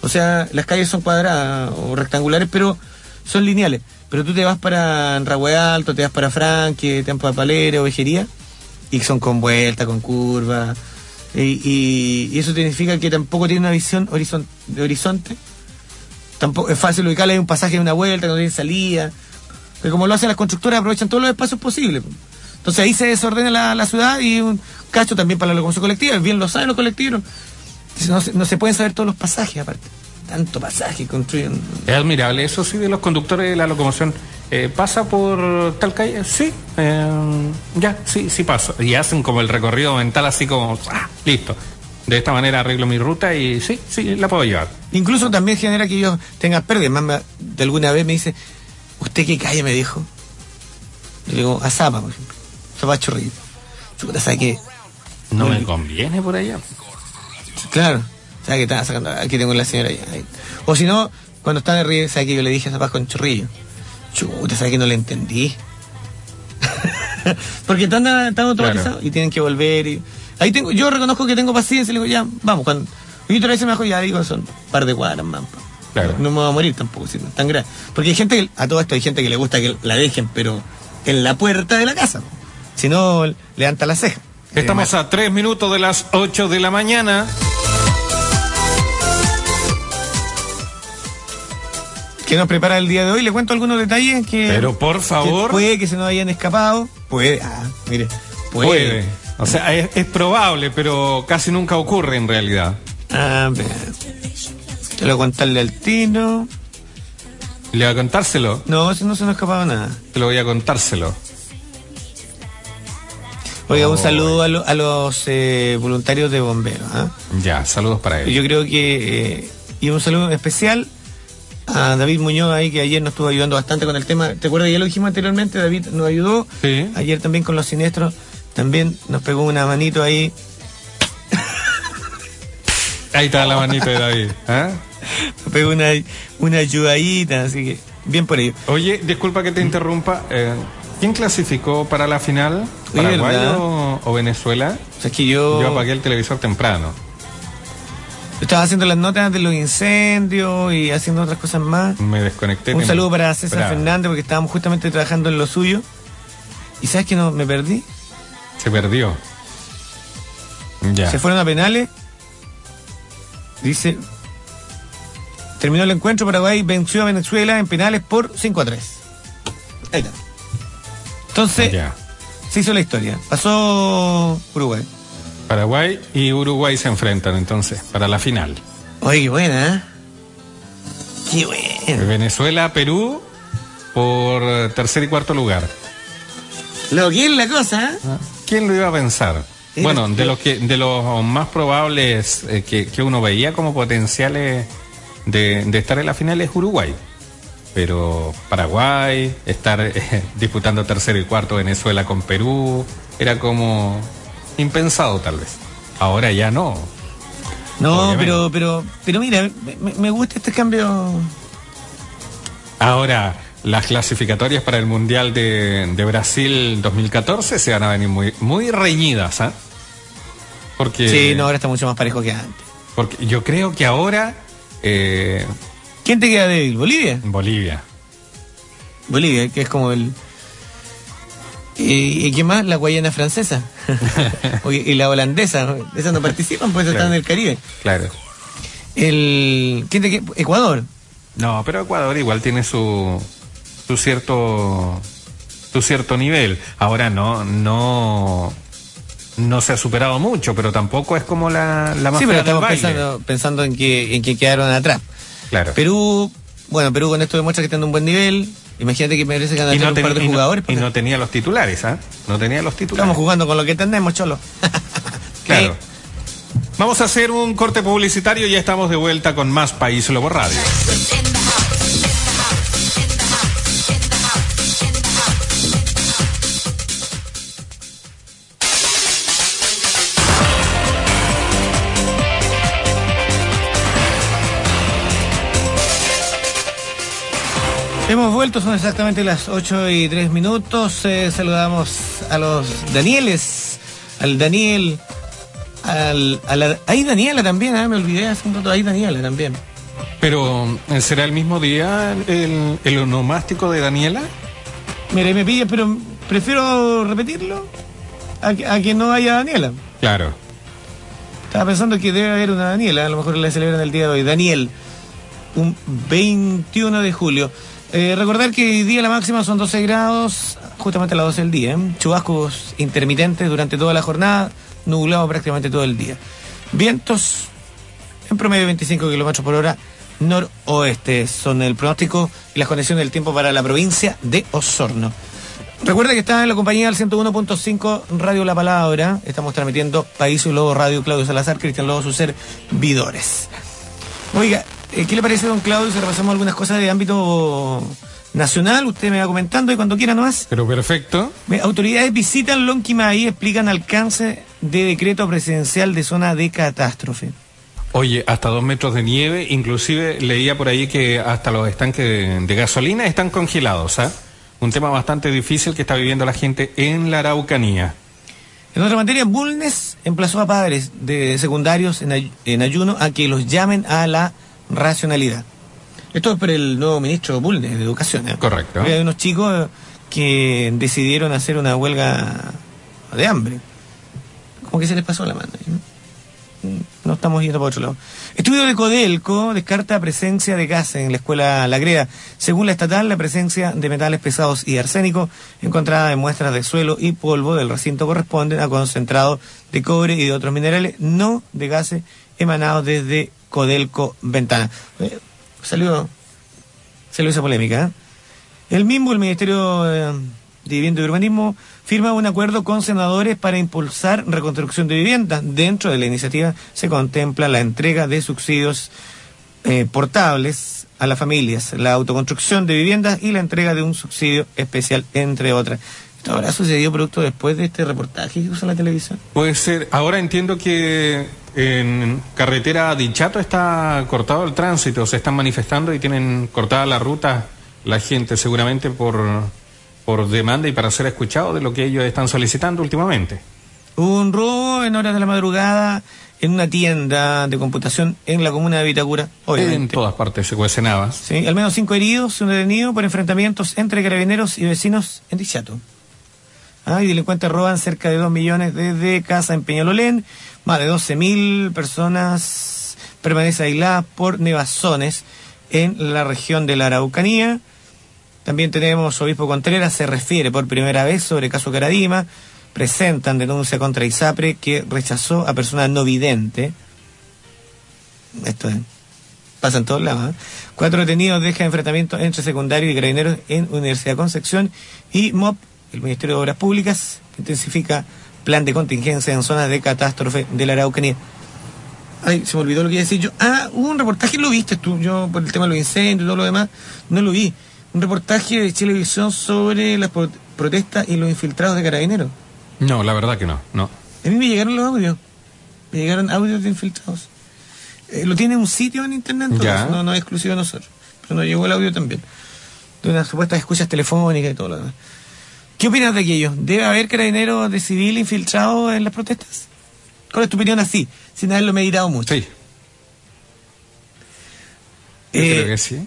O sea, las calles son cuadradas o rectangulares, pero son lineales. Pero tú te vas para Enrahue Alto, te vas para Franque, te vas para Palera, Ovejería, y son con vuelta, con curva. Y, y- y eso significa que tampoco tiene una visión horizon- de horizonte. Tampoco es fácil ubicarle hay un pasaje de una vuelta, no tiene salida. Que como lo hacen las constructoras, aprovechan todos los espacios posibles. Entonces ahí se desordena la, la ciudad y un cacho también para la locomoción colectiva. Bien lo saben los colectivos. No se, no se pueden saber todos los pasajes aparte. Tanto pasaje construyen. Es admirable, eso sí, de los conductores de la locomoción. Eh, ¿Pasa por tal calle? Sí, eh, ya, sí, sí pasa. Y hacen como el recorrido mental así como, ah, listo. De esta manera arreglo mi ruta y sí, sí, la puedo llevar. Incluso también genera que ellos tengan pérdidas. Me- de alguna vez me dice, ¿usted qué calle me dijo? Le digo, a Zapa, por ejemplo. Zapa Chorrillo. Chuta, ¿sabe qué? No me conviene por allá. Claro. ¿Sabe que estaba sacando? Aquí tengo la señora ahí. O si no, cuando está de río, ¿sabe que yo le dije a Zapaz con chorrillo? Chuta, ¿sabe que no le entendí? Porque están, están automatizados y tienen que volver. Y... Ahí tengo, yo reconozco que tengo paciencia y le digo, ya, vamos. Cuando... Y otra vez me dijo, ya digo, son un par de cuadras, man. Claro. No me voy a morir tampoco, si no es tan grave. Porque hay gente, que- a todo esto hay gente que le gusta que la dejen, pero en la puerta de la casa. Si no, levanta la ceja. Estamos a tres minutos de las 8 de la mañana. que nos prepara el día de hoy. Le cuento algunos detalles que. Pero por que favor. puede que se nos hayan escapado. Puede. Ah, mire. Puede. Puede. O sea, es, es probable, pero casi nunca ocurre en realidad. Ah, ver. Te lo voy a contarle al tino. Le voy a contárselo. No, si no se nos ha escapado nada. Te lo voy a contárselo. Oiga, un saludo a, lo- a los eh, voluntarios de bomberos. ¿ah? Ya, saludos para él. Yo creo que. eh, y un saludo especial a David Muñoz ahí, que ayer nos estuvo ayudando bastante con el tema. ¿Te acuerdas? Ya lo dijimos anteriormente. David nos ayudó. Sí. Ayer también con los siniestros. También nos pegó una manito ahí. Ahí está la manita de David. ¿ah? Nos pegó una, una ayudadita. Así que, bien por ello. Oye, disculpa que te interrumpa. eh, ¿Quién clasificó para la final? ¿Paraguay o, o Venezuela? O sea, es que yo, Yo apagué el televisor temprano. estaba haciendo las notas de los incendios y haciendo otras cosas más. Me desconecté. Un saludo para César Bravo. Fernández porque estábamos justamente trabajando en lo suyo. ¿Y sabes que no me perdí? Se perdió. Ya. Se fueron a penales. Dice. Terminó el encuentro, Paraguay venció a Venezuela en penales por 5 a 3. Ahí está. Entonces, Ya. se hizo la historia. Pasó Uruguay. Paraguay y Uruguay se enfrentan entonces para la final. Oye, qué buena, ¿eh? Qué buena. Venezuela, Perú por tercer y cuarto lugar. Lo que es la cosa, ¿eh? ¿Quién lo iba a pensar? Bueno, de los que de los más probables eh, que, que uno veía como potenciales de, de estar en la final es Uruguay. Pero Paraguay, estar eh, disputando tercero y cuarto Venezuela con Perú, era como impensado tal vez. Ahora ya no. No, Obviamente. pero, pero, pero mira, me, me gusta este cambio. Ahora, las clasificatorias para el Mundial de, de Brasil 2014 se van a venir muy, muy reñidas. ¿ah? Porque, Sí, no, ahora está mucho más parejo que antes. porque yo creo que ahora eh, ¿Quién te queda débil? ¿Bolivia? Bolivia. Bolivia, que es como el... ¿Y, y quién más? La Guayana francesa. Y la holandesa. Esas no participan, pues Claro. están en el Caribe. Claro. El... ¿Quién te queda? Ecuador. No, pero Ecuador igual tiene su, su cierto su cierto nivel. Ahora no no no se ha superado mucho, pero tampoco es como la, la más Sí, pero estamos baile. pensando, pensando en, que, en que quedaron atrás. Claro. Perú, bueno, Perú con esto demuestra que está en un buen nivel. Imagínate que merece ganar y no, un par de y no- jugadores. y porque no tenía los titulares, ¿ah? No tenía los titulares. Estamos jugando con lo que tenemos, cholo. Claro. Vamos a hacer un corte publicitario y ya estamos de vuelta con más País Lobo Radio. Hemos vuelto, son exactamente las 8 y 3 minutos. Eh, saludamos a los Danieles, al Daniel, al, a la, ahí Daniela también, ah, me olvidé hace un rato, ahí Daniela también. Pero eh, ¿será el mismo día el, el onomástico de Daniela? Mira, y me pilla, pero prefiero repetirlo a que, a que no haya Daniela. Claro. Estaba pensando que debe haber una Daniela, a lo mejor la celebran el día de hoy. Daniel, un 21 de julio. Eh, recordar que hoy día la máxima son 12 grados, justamente a las 12 del día. ¿eh? Chubascos intermitentes durante toda la jornada, nublado prácticamente todo el día. Vientos en promedio 25 kilómetros por hora noroeste. Son el pronóstico y las condiciones del tiempo para la provincia de Osorno. Recuerda que está en la compañía del 101.5 Radio La Palabra. Estamos transmitiendo País y Lobo Radio Claudio Salazar, Cristian Lobo, sus servidores. Oiga, eh, ¿qué le parece, don Claudio, si repasamos algunas cosas de ámbito nacional? Usted me va comentando y cuando quiera nomás. Pero perfecto. Autoridades visitan Lonquimay y explican alcance de decreto presidencial de zona de catástrofe. Oye, hasta dos metros de nieve, inclusive leía por ahí que hasta los estanques de, de gasolina están congelados, ¿ah? Un tema bastante difícil que está viviendo la gente en la Araucanía. En otra materia, Bulnes emplazó a padres de secundarios en, ay- en ayuno a que los llamen a la racionalidad. Esto es por el nuevo ministro Bulnes de Educación. ¿eh? Correcto. Hay unos chicos que decidieron hacer una huelga de hambre. Como que se les pasó la mano. ¿no? No estamos yendo por otro lado. Estudio de Codelco descarta presencia de gas en la escuela La Greda. Según la estatal, la presencia de metales pesados y arsénico encontrada en muestras de suelo y polvo del recinto corresponden a concentrado de cobre y de otros minerales, no de gases emanados desde Codelco Ventana. Eh, salió, esa polémica. ¿eh? El mismo, el Ministerio eh, de Vivienda y Urbanismo, firma un acuerdo con senadores para impulsar reconstrucción de viviendas. Dentro de la iniciativa se contempla la entrega de subsidios eh, portables a las familias, la autoconstrucción de viviendas y la entrega de un subsidio especial, entre otras. ¿Esto habrá sucedido producto después de este reportaje que usa la televisión? Puede ser. Ahora entiendo que en carretera Dichato está cortado el tránsito, se están manifestando y tienen cortada la ruta la gente seguramente por, por demanda y para ser escuchado de lo que ellos están solicitando últimamente. Hubo un robo en horas de la madrugada en una tienda de computación en la comuna de Vitacura, En obviamente. todas partes se cuecen habas. Sí, al menos cinco heridos, un detenido por enfrentamientos entre carabineros y vecinos en Dichato. Ah, y delincuentes roban cerca de 2 millones desde casa en Peñalolén. Más de 12 mil personas permanecen aisladas por nevazones en la región de la Araucanía. También tenemos Obispo Contreras, se refiere por primera vez sobre caso Caradima. Presentan denuncia contra ISAPRE que rechazó a persona no vidente. Esto es, pasa en todos lados. ¿eh? Cuatro detenidos dejan enfrentamiento entre secundarios y carabineros en Universidad Concepción. Y MOP, el Ministerio de Obras Públicas, intensifica plan de contingencia en zonas de catástrofe de la Araucanía. Ay, se me olvidó lo que iba a decir yo. Ah, hubo un reportaje, lo viste tú, yo por el tema de los incendios y todo lo demás, no lo vi. Un reportaje de Chilevisión sobre las pro- protestas y los infiltrados de carabineros. No, la verdad que no, no. A mí me llegaron los audios. Me llegaron audios de infiltrados. Eh, lo tiene un sitio en internet, en todo Ya. caso, no, no es exclusivo de nosotros. Pero nos llegó el audio también. De unas supuestas escuchas telefónicas y todo lo demás. ¿Qué opinas de aquello? ¿Debe haber carabineros de civil infiltrados en las protestas? ¿Cuál es tu opinión así? Sin haberlo meditado mucho. Sí. Yo Eh, creo que sí.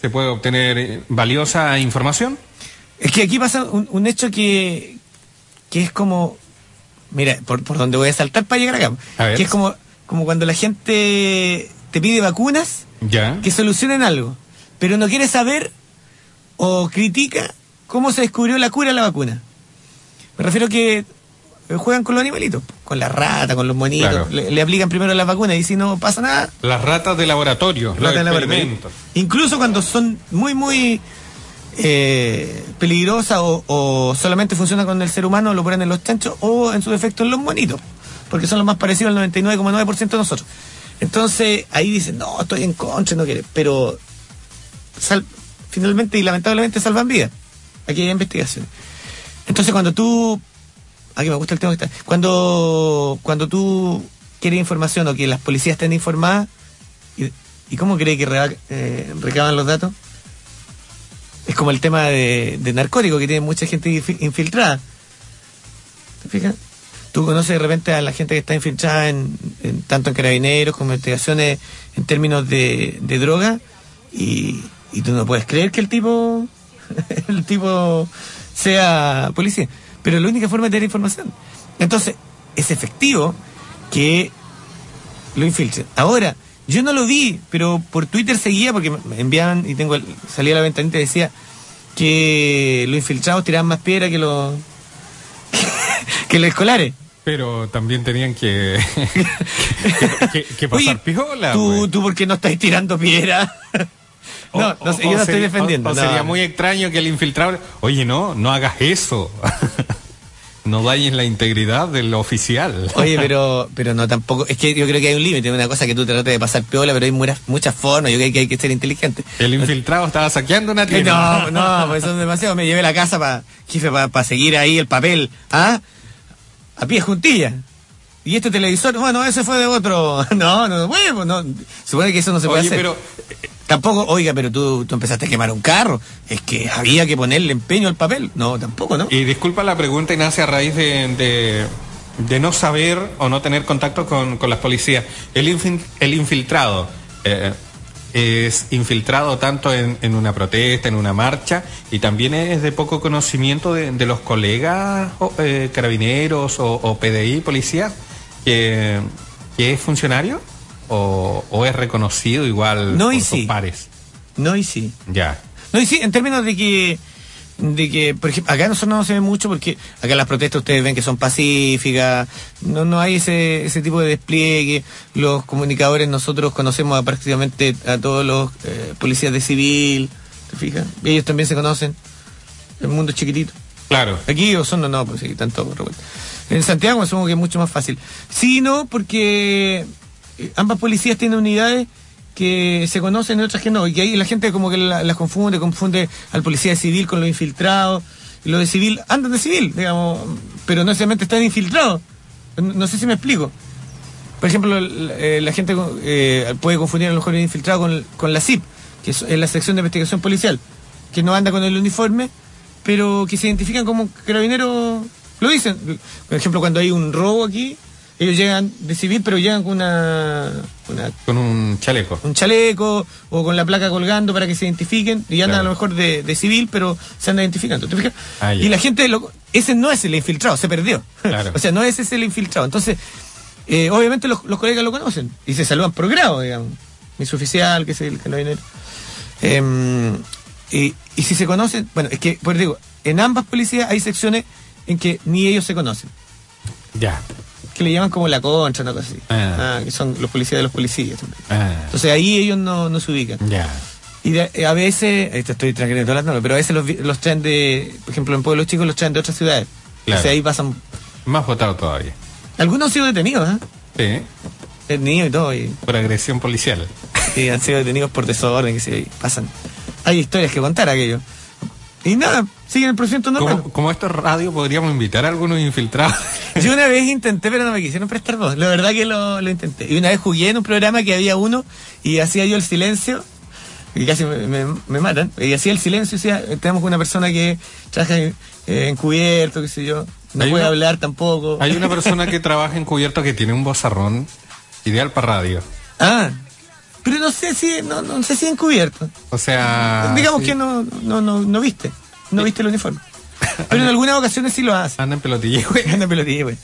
Se puede obtener valiosa información. Es que aquí pasa un, un hecho que, que es como. Mira, por, por donde voy a saltar para llegar acá. A ver. Que es como, como cuando la gente te pide vacunas Ya. que solucionen algo, pero no quiere saber o critica cómo se descubrió la cura de la vacuna. Me refiero que eh, juegan con los animalitos, con la rata, con los monitos, Claro. le, le aplican primero las vacunas y si no pasa nada, Las ratas de laboratorio, los rata en la vacuna. experimentos. Incluso cuando son muy, muy eh, peligrosas o, o solamente funcionan con el ser humano, lo ponen en los chanchos o en su defecto en los monitos, porque son los más parecidos al 99,9% de nosotros. Entonces ahí dicen, no, estoy en contra, no quiere, pero sal- finalmente y lamentablemente salvan vidas. Aquí hay investigaciones. Entonces cuando tú, aquí me gusta el tema que está, cuando, cuando tú quieres información o que las policías estén informadas, ¿y, cómo cree que eh, recaban los datos? Es como el tema de, de narcótico que tiene mucha gente infi- infiltrada. ¿Te fijas? Tú conoces de repente a la gente que está infiltrada en, en- tanto en carabineros como en investigaciones en términos de, de droga y tú no puedes creer que el tipo el tipo sea policía. Pero es la única forma de tener información. Entonces, es efectivo que lo infiltren. Ahora, yo no lo vi, pero por Twitter seguía porque me enviaban y tengo el- salía a la ventanita y decía que los infiltrados tiraban más piedra que los que los escolares. Pero también tenían que, que, que- que pasar Oye, piola. ¿tú, tú por qué no estás tirando piedra? No, no yo no estoy defendiendo. o- o no, sería muy extraño que el infiltrado. Oye, no, no hagas eso. no dañes la integridad del oficial. Oye, pero, pero no tampoco. Es que yo creo que hay un límite, una cosa que tú trates de pasar piola, pero hay muchas, muchas formas. Yo creo que hay que ser inteligente. El infiltrado estaba saqueando una tienda. No, no, pues eso es demasiado. Me llevé la casa para, jefe, para seguir ahí el papel. ¿Ah? A pie juntilla. Y este televisor, bueno, ese fue de otro. No, no, bueno, no. Supone que eso no se puede Oye, hacer. pero Tampoco, oiga, pero tú, tú empezaste a quemar un carro. Es que había que ponerle empeño al papel. No, tampoco, ¿no? Y disculpa la pregunta y a raíz de, de, no saber o no tener contacto con, con las policías. El, infin- el infiltrado eh, es infiltrado tanto en, en una protesta, en una marcha, y también es de poco conocimiento de, los colegas o, eh, carabineros o, o PDI, policía, que, que es funcionario o, o es reconocido igual No, por y sus sí. pares. No, y sí. Ya. No, y sí, en términos de que, de que, por ejemplo, acá nosotros no se ve mucho porque acá las protestas ustedes ven que son pacíficas, no, no hay ese, ese tipo de despliegue, los comunicadores nosotros conocemos a prácticamente a todos los eh, policías de civil, ¿te fijas? Y ellos también se conocen, el mundo es chiquitito. Claro. Aquí o son no, no, pues sí, tanto revuelto. En Santiago asumo que es mucho más fácil. Sí, no, porque ambas policías tienen unidades que se conocen y otras que no. Y ahí la gente como que la- las confunde, confunde al policía civil con los infiltrados. Y los de civil andan de civil, digamos, pero no necesariamente están infiltrados. No, sé si me explico. Por ejemplo, la, eh, la gente eh, puede confundir a lo mejor el infiltrado con, con la CIP, que es, es la sección de investigación policial, que no anda con el uniforme, pero que se identifican como carabineros, lo dicen. Por ejemplo, cuando hay un robo aquí, ellos llegan de civil, pero llegan con una, una- Con un chaleco. un chaleco o con la placa colgando para que se identifiquen y andan Claro. a lo mejor de, de civil, pero se andan identificando. ¿te fijas? Ah, y la gente, lo- ese no es el infiltrado, se perdió. Claro. o sea, no es ese el infiltrado. Entonces, eh, obviamente los, los colegas lo conocen y se saludan por grado, digamos. Mi oficial, que es el carabinero. Em, y, y si se conocen, bueno, es que, pues digo, en ambas policías hay secciones en que ni ellos se conocen, Ya. Que le llaman como la concha, una cosa así. Ah. Ah, que son los policías de los policías. también. Ah, Entonces ahí ellos no, no se ubican. ya. Y de- a veces, esto estoy transgrediendo las normas, pero a veces los, los traen de, por ejemplo, en pueblos chicos los traen de otras ciudades. Claro. O sea, ahí pasan. Más votado todavía. Algunos han sido detenidos, ¿eh? Sí. Detenidos y todo, y, Por agresión policial. y han sido detenidos por desorden, que se pasan. Hay historias que contar aquello. Y nada, siguen el procedimiento normal. Como, como esto es radio, podríamos invitar a algunos infiltrados. Yo una vez intenté, pero no me quisieron prestar voz. La verdad que lo, lo intenté. Y una vez jugué en un programa que había uno y hacía yo el silencio y casi me, me- me matan. Y hacía el silencio y decía, eh, tenemos una persona que trabaja eh, encubierto, qué sé yo. No puede una- hablar tampoco. Hay una persona que trabaja encubierto que tiene un bozarrón ideal para radio. Ah, pero no sé si, no, no sé si encubierto. O sea. Digamos sí, que no, no, no, no viste. No viste el uniforme. Pero en algunas ocasiones sí lo hace. Anda en pelotilla, güey. Anda pelotilla, güey.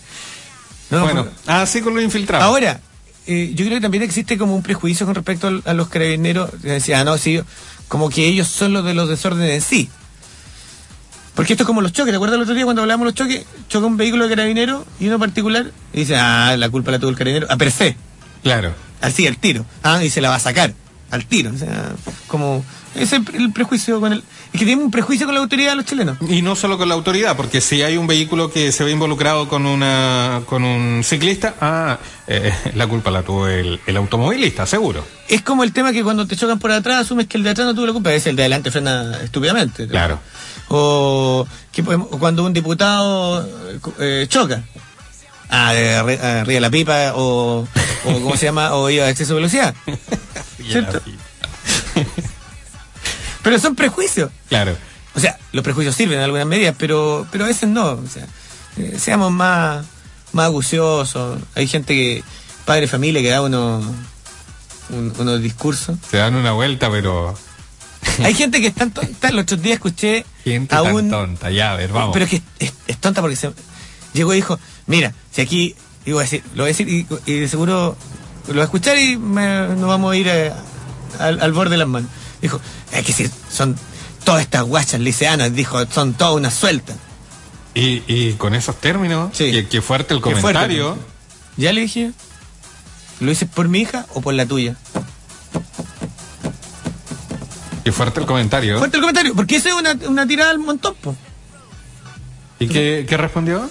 No, bueno, así con los infiltrados. Ahora, eh, yo creo que también existe como un prejuicio con respecto al- a los carabineros. Decía, ah, no, sí, como que ellos son los de los desórdenes en sí. Porque esto es como los choques. ¿Te acuerdas el otro día cuando hablábamos de los choques? Choca un vehículo de carabinero y uno particular y dice, ah, la culpa la tuvo el carabinero. A per se. Claro. Así, al tiro. Ah, y se la va a sacar. Al tiro. O sea, como. Ese es el prejuicio con el. Es que tienen un prejuicio con la autoridad de los chilenos. Y no solo con la autoridad, porque si hay un vehículo que se ve involucrado con una con un ciclista, ah, eh, la culpa la tuvo el, el automovilista, seguro. Es como el tema que cuando te chocan por atrás asumes que el de atrás no tuvo la culpa, es el de adelante frena estúpidamente. Claro. O, que podemos- o cuando un diputado eh, choca. Ah, arriba de la pipa o, o ¿cómo se llama? O iba a exceso de velocidad. ¿Cierto? Pero son prejuicios. Claro. O sea, los prejuicios sirven en algunas medidas, pero, pero a veces no. O sea, eh, seamos más, más acuciosos. Hay gente que, padre de familia, que da unos, un- unos discursos. Se dan una vuelta, pero Hay gente que es tan tonta. El otro día escuché gente a tan tonta. Ya, a ver, vamos. Pero es que es, es tonta porque se, llegó y dijo: Mira, si aquí. Digo, decir, lo voy a decir y, y de seguro lo voy a escuchar y me- nos vamos a ir eh, al, al borde de las manos. Dijo: Es que si son todas estas guachas liceanas, dijo, son todas una suelta. Y, y con esos términos, Sí. qué, qué fuerte el fuerte. comentario. Ya le dije: ¿Lo dices por mi hija o por la tuya? Qué fuerte el comentario. Fuerte el comentario, porque eso es una, una tirada al montón, po. ¿Y qué, qué respondió?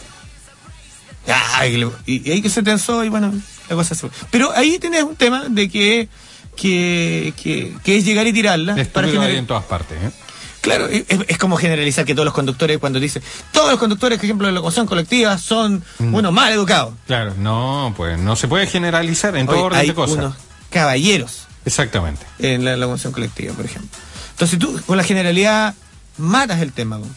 Ay, y, y ahí que se tensó y bueno, la cosa se fue. Pero ahí tienes un tema de que, que, que, que es llegar y tirarla. para Estúpido generar- hay en todas partes. ¿eh? Claro, es, es como generalizar que todos los conductores, cuando dicen, todos los conductores, por ejemplo, de locomoción colectiva, son Mm. unos mal educados. Claro, no, pues no se puede generalizar en todo orden hay de cosas. unos caballeros Exactamente. en la locomoción colectiva, por ejemplo. Entonces tú, con la generalidad, matas el tema. po.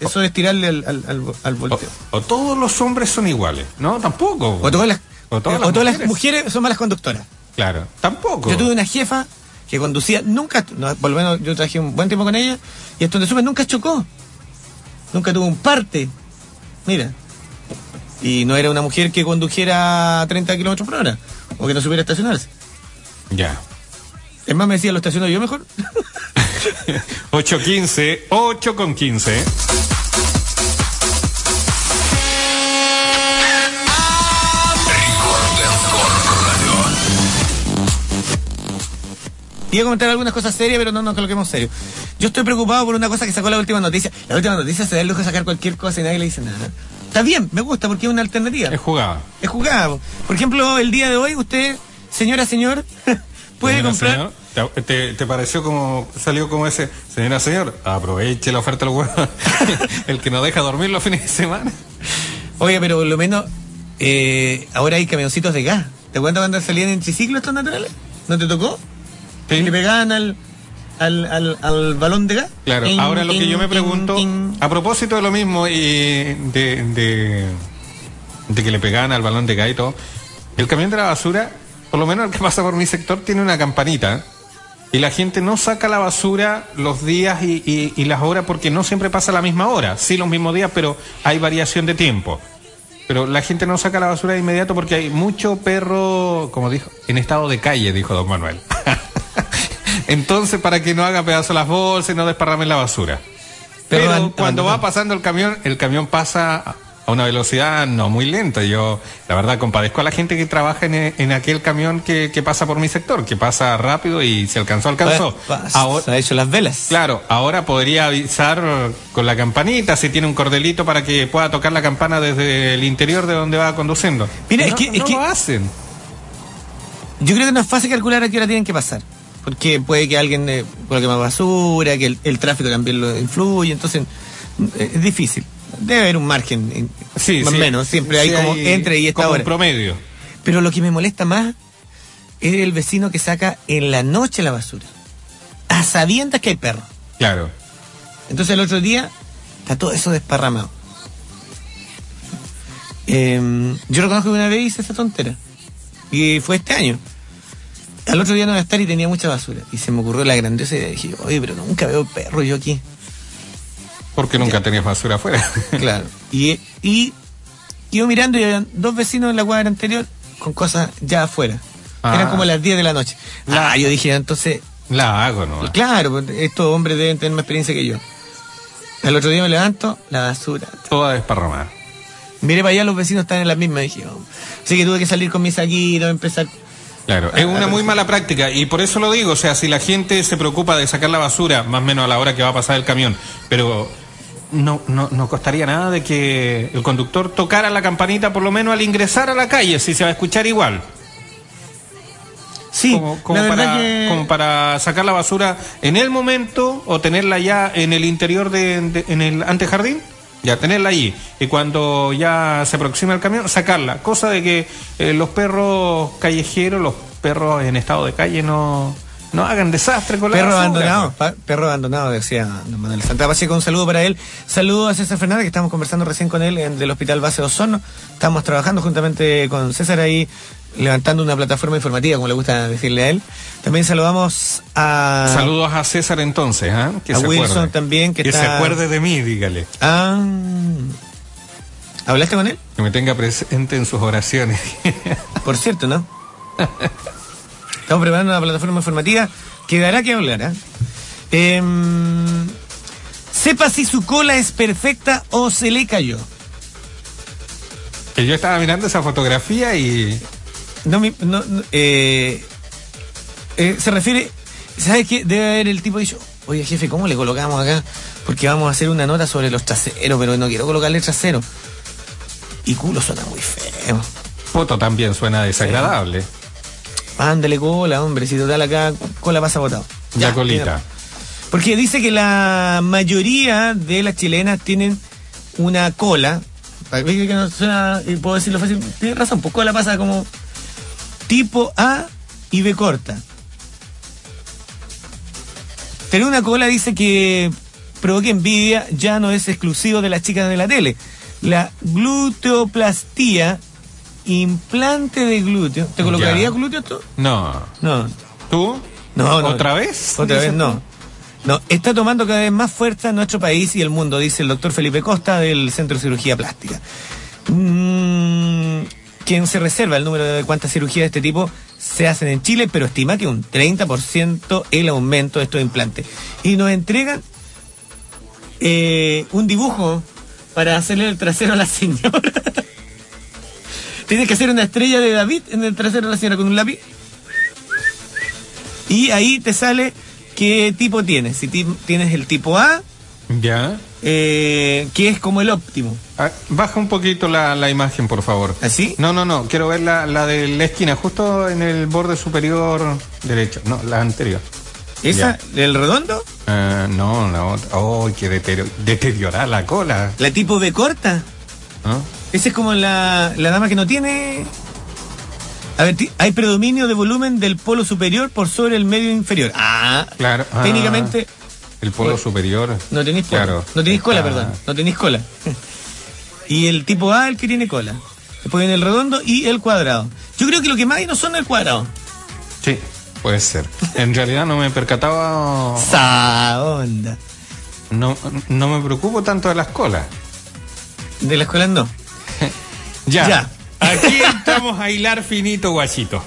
Eso es tirarle al, al, al, al O, volteo. o todos los hombres son iguales. No, tampoco. O todas las, O todas o las todas las mujeres. son malas conductoras. Claro, tampoco. Yo tuve una jefa que conducía, nunca, no, por lo menos yo trabajé un buen tiempo con ella, y hasta donde supe nunca chocó. Nunca tuvo un parte. Mira. Y no era una mujer que condujera a 30 kilómetros por hora, o que no supiera estacionarse. Ya. Es más, me decía, ¿lo estaciono yo mejor? 8.15, 8 con 15. Iba a comentar algunas cosas serias, pero no nos coloquemos serio. Yo estoy preocupado por una cosa que sacó la última noticia. La última noticia se da el lujo de sacar cualquier cosa y nadie le dice nada. Está bien, me gusta porque es una alternativa. Es jugada. Es jugado. Por ejemplo, el día de hoy, usted, señora, señor, puede comprar. señor, ¿te, te, te pareció como, salió como ese, señora, señor, aproveche la oferta del huevo, el que nos deja dormir los fines de semana? Oye, pero por lo menos eh, ahora hay camioncitos de gas. ¿Te acuerdas cuando salían en triciclos estos naturales? ¿No te tocó? Sí. Le pegaban al, al, al, al balón de gas. Claro, ahora lo que yo me pregunto, a propósito de lo mismo y de, de, de que le pegaban al balón de gas y todo, el camión de la basura, por lo menos el que pasa por mi sector, tiene una campanita y la gente no saca la basura los días y, y- y las horas porque no siempre pasa la misma hora, sí los mismos días, pero hay variación de tiempo. Pero la gente no saca la basura de inmediato porque hay mucho perro, como dijo, en estado de calle, dijo don Manuel. Entonces, para que no haga pedazo las bolsas y no desparramen la basura. Pero an- cuando va pasando el camión, el camión pasa a una velocidad no muy lenta. Yo, la verdad, compadezco a la gente que trabaja en, en aquel camión que, que pasa por mi sector, que pasa rápido y se alcanzó, alcanzó. Pa- pa- Ahora- se ha hecho las velas. Claro, ahora podría avisar con la campanita si tiene un cordelito para que pueda tocar la campana desde el interior de donde va conduciendo. Mira, no, es que- es no que- lo hacen. Yo creo que no es fácil calcular a qué hora tienen que pasar. Porque puede que alguien eh, coloque más basura, que el, el tráfico también lo influye, entonces eh, es difícil. Debe haber un margen, Sí, más o sí. menos, siempre hay Sí, como entre y esta como hora. un promedio. Pero lo que me molesta más es el vecino que saca en la noche la basura. a sabiendas que hay perros. Claro. Entonces el otro día está todo eso desparramado. Eh, yo reconozco que una vez hice esa tontera. Y fue este año. Al otro día no iba a estar y tenía mucha basura. Y se me ocurrió la grandiosa idea. Dije, oye, pero nunca veo perro yo aquí. Porque nunca tenías basura afuera. Claro. Y, y iba mirando y habían dos vecinos en la cuadra anterior con cosas ya afuera. Ah. Eran como las 10 de la noche. La- Ah, yo dije, entonces, La hago, ¿no? claro, pues, estos hombres deben tener más experiencia que yo. Al otro día me levanto, la basura. Toda desparramada. Miré para allá, los vecinos están en la misma. Dije, oh. Así que tuve que salir con mi saquito, empezar. Claro, es una muy mala práctica y por eso lo digo, o sea, si la gente se preocupa de sacar la basura, más o menos a la hora que va a pasar el camión, pero no, no, no costaría nada de que el conductor tocara la campanita por lo menos al ingresar a la calle, si se va a escuchar igual, Sí, como, para, que... como para sacar la basura en el momento o tenerla ya en el interior de, de- en el antejardín. Ya tenerla allí y cuando ya se aproxima el camión, sacarla. Cosa de que eh, los perros callejeros, los perros en estado de calle no, no hagan desastre con la Perro basura, abandonado, pa- perro abandonado, decía don Manuel Santa Pacheco. Un saludo para él. Saludo a César Fernández, que estamos conversando recién con él en, del Hospital Base Osorno. Estamos trabajando juntamente con César ahí, levantando una plataforma informativa, como le gusta decirle a él. También saludamos a. Saludos a César entonces, ¿ah? que A se Wilson acuerde. también, que se está- acuerde de mí, dígale. Ah. ¿Hablaste con él? Que me tenga presente en sus oraciones. Por cierto, ¿no? Estamos preparando una plataforma informativa que dará que hablar. ¿ah? Em, sepa si su cola es perfecta o se le cayó. que yo estaba mirando esa fotografía y No, no, no, eh, eh, se refiere, ¿sabes qué? Debe haber el tipo dicho, oye jefe, ¿cómo le colocamos acá? Porque vamos a hacer una nota sobre los traseros, pero no quiero colocarle trasero. Y culo suena muy feo. foto también suena desagradable. Ándale cola, hombre, si total acá cola pasa botado. Ya, colita. mira. Porque dice que la mayoría de las chilenas tienen una cola. Que que no suena, y puedo decirlo fácil, tiene razón, pues cola pasa como tipo A y B corta. Tener una cola dice que provoca envidia ya no es exclusivo de las chicas de la tele. La gluteoplastía, implante de glúteo. ¿Te colocaría Ya. glúteo tú? No. No. ¿Tú? No, no. ¿Otra vez? Otra vez no. No, está tomando cada vez más fuerza en nuestro país y el mundo, dice el doctor Felipe Costa del Centro de Cirugía Plástica. Mm, quien se reserva el número de cuántas cirugías de este tipo se hacen en Chile, pero estima que un 30% el aumento de estos implantes. Y nos entregan eh, un dibujo para hacerle el trasero a la señora. Tienes que hacer una estrella de David en el trasero de la señora con un lápiz. Y ahí te sale qué tipo tienes. Si ti- tienes el tipo A, Ya. eh, que es como el óptimo. Ah, baja un poquito la, la imagen, por favor. ¿Así? No, no, no. Quiero ver la, la de la esquina, justo en el borde superior derecho. No, la anterior. ¿Esa? ¿El redondo? Ah, no, la otra. Oh, que deterior, deteriora la cola. ¿La tipo B corta? ¿no? Esa es como la, la dama que no tiene... A ver, hay predominio de volumen del polo superior por sobre el medio inferior. Ah, Claro. ah, Técnicamente El polo Pues, superior. no tenéis. Claro. No tenéis cola, Ah, perdón. No tenéis cola. y el tipo A, el que tiene cola. Después viene el redondo y el cuadrado. Yo creo que lo que más hay no son el cuadrado. Sí, puede ser. En realidad no me percataba. Sa onda. No, no me preocupo tanto de las colas. De la escuela no. Ya. Ya. Aquí estamos a hilar finito, guachito.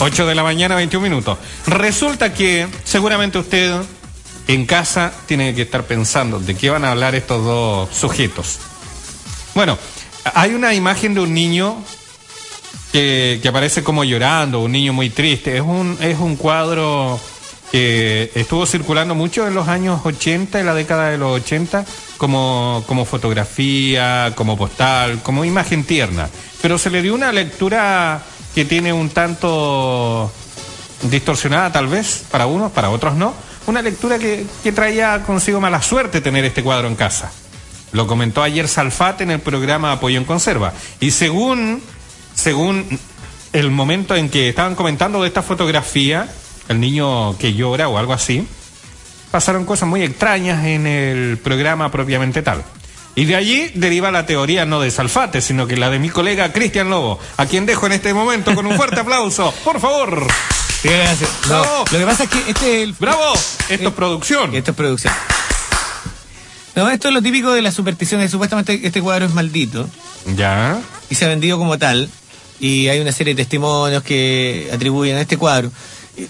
8 de la mañana, 21 minutos. Resulta que seguramente usted en casa tiene que estar pensando de qué van a hablar estos dos sujetos. Bueno, hay una imagen de un niño que, que aparece como llorando, un niño muy triste. Es un, es un cuadro que estuvo circulando mucho en los años 80, en la década de los 80, como, como fotografía, como postal, como imagen tierna. Pero se le dio una lectura que tiene un tanto distorsionada tal vez para unos, para otros no. Una lectura que, que traía consigo mala suerte tener este cuadro en casa. Lo comentó ayer Salfate en el programa Apoyo en Conserva. Y según, según el momento en que estaban comentando de esta fotografía, el niño que llora o algo así, pasaron cosas muy extrañas en el programa propiamente tal. Y de allí deriva la teoría no de Salfate, sino que la de mi colega Cristian Lobo, a quien dejo en este momento con un fuerte aplauso. Por favor. Sí, gracias. No, Bravo. lo que pasa es que este es el. ¡Bravo! Esto es producción. Esto es producción. No, esto es lo típico de las supersticiones. Supuestamente este cuadro es maldito Ya. y se ha vendido como tal. Y hay una serie de testimonios que atribuyen a este cuadro.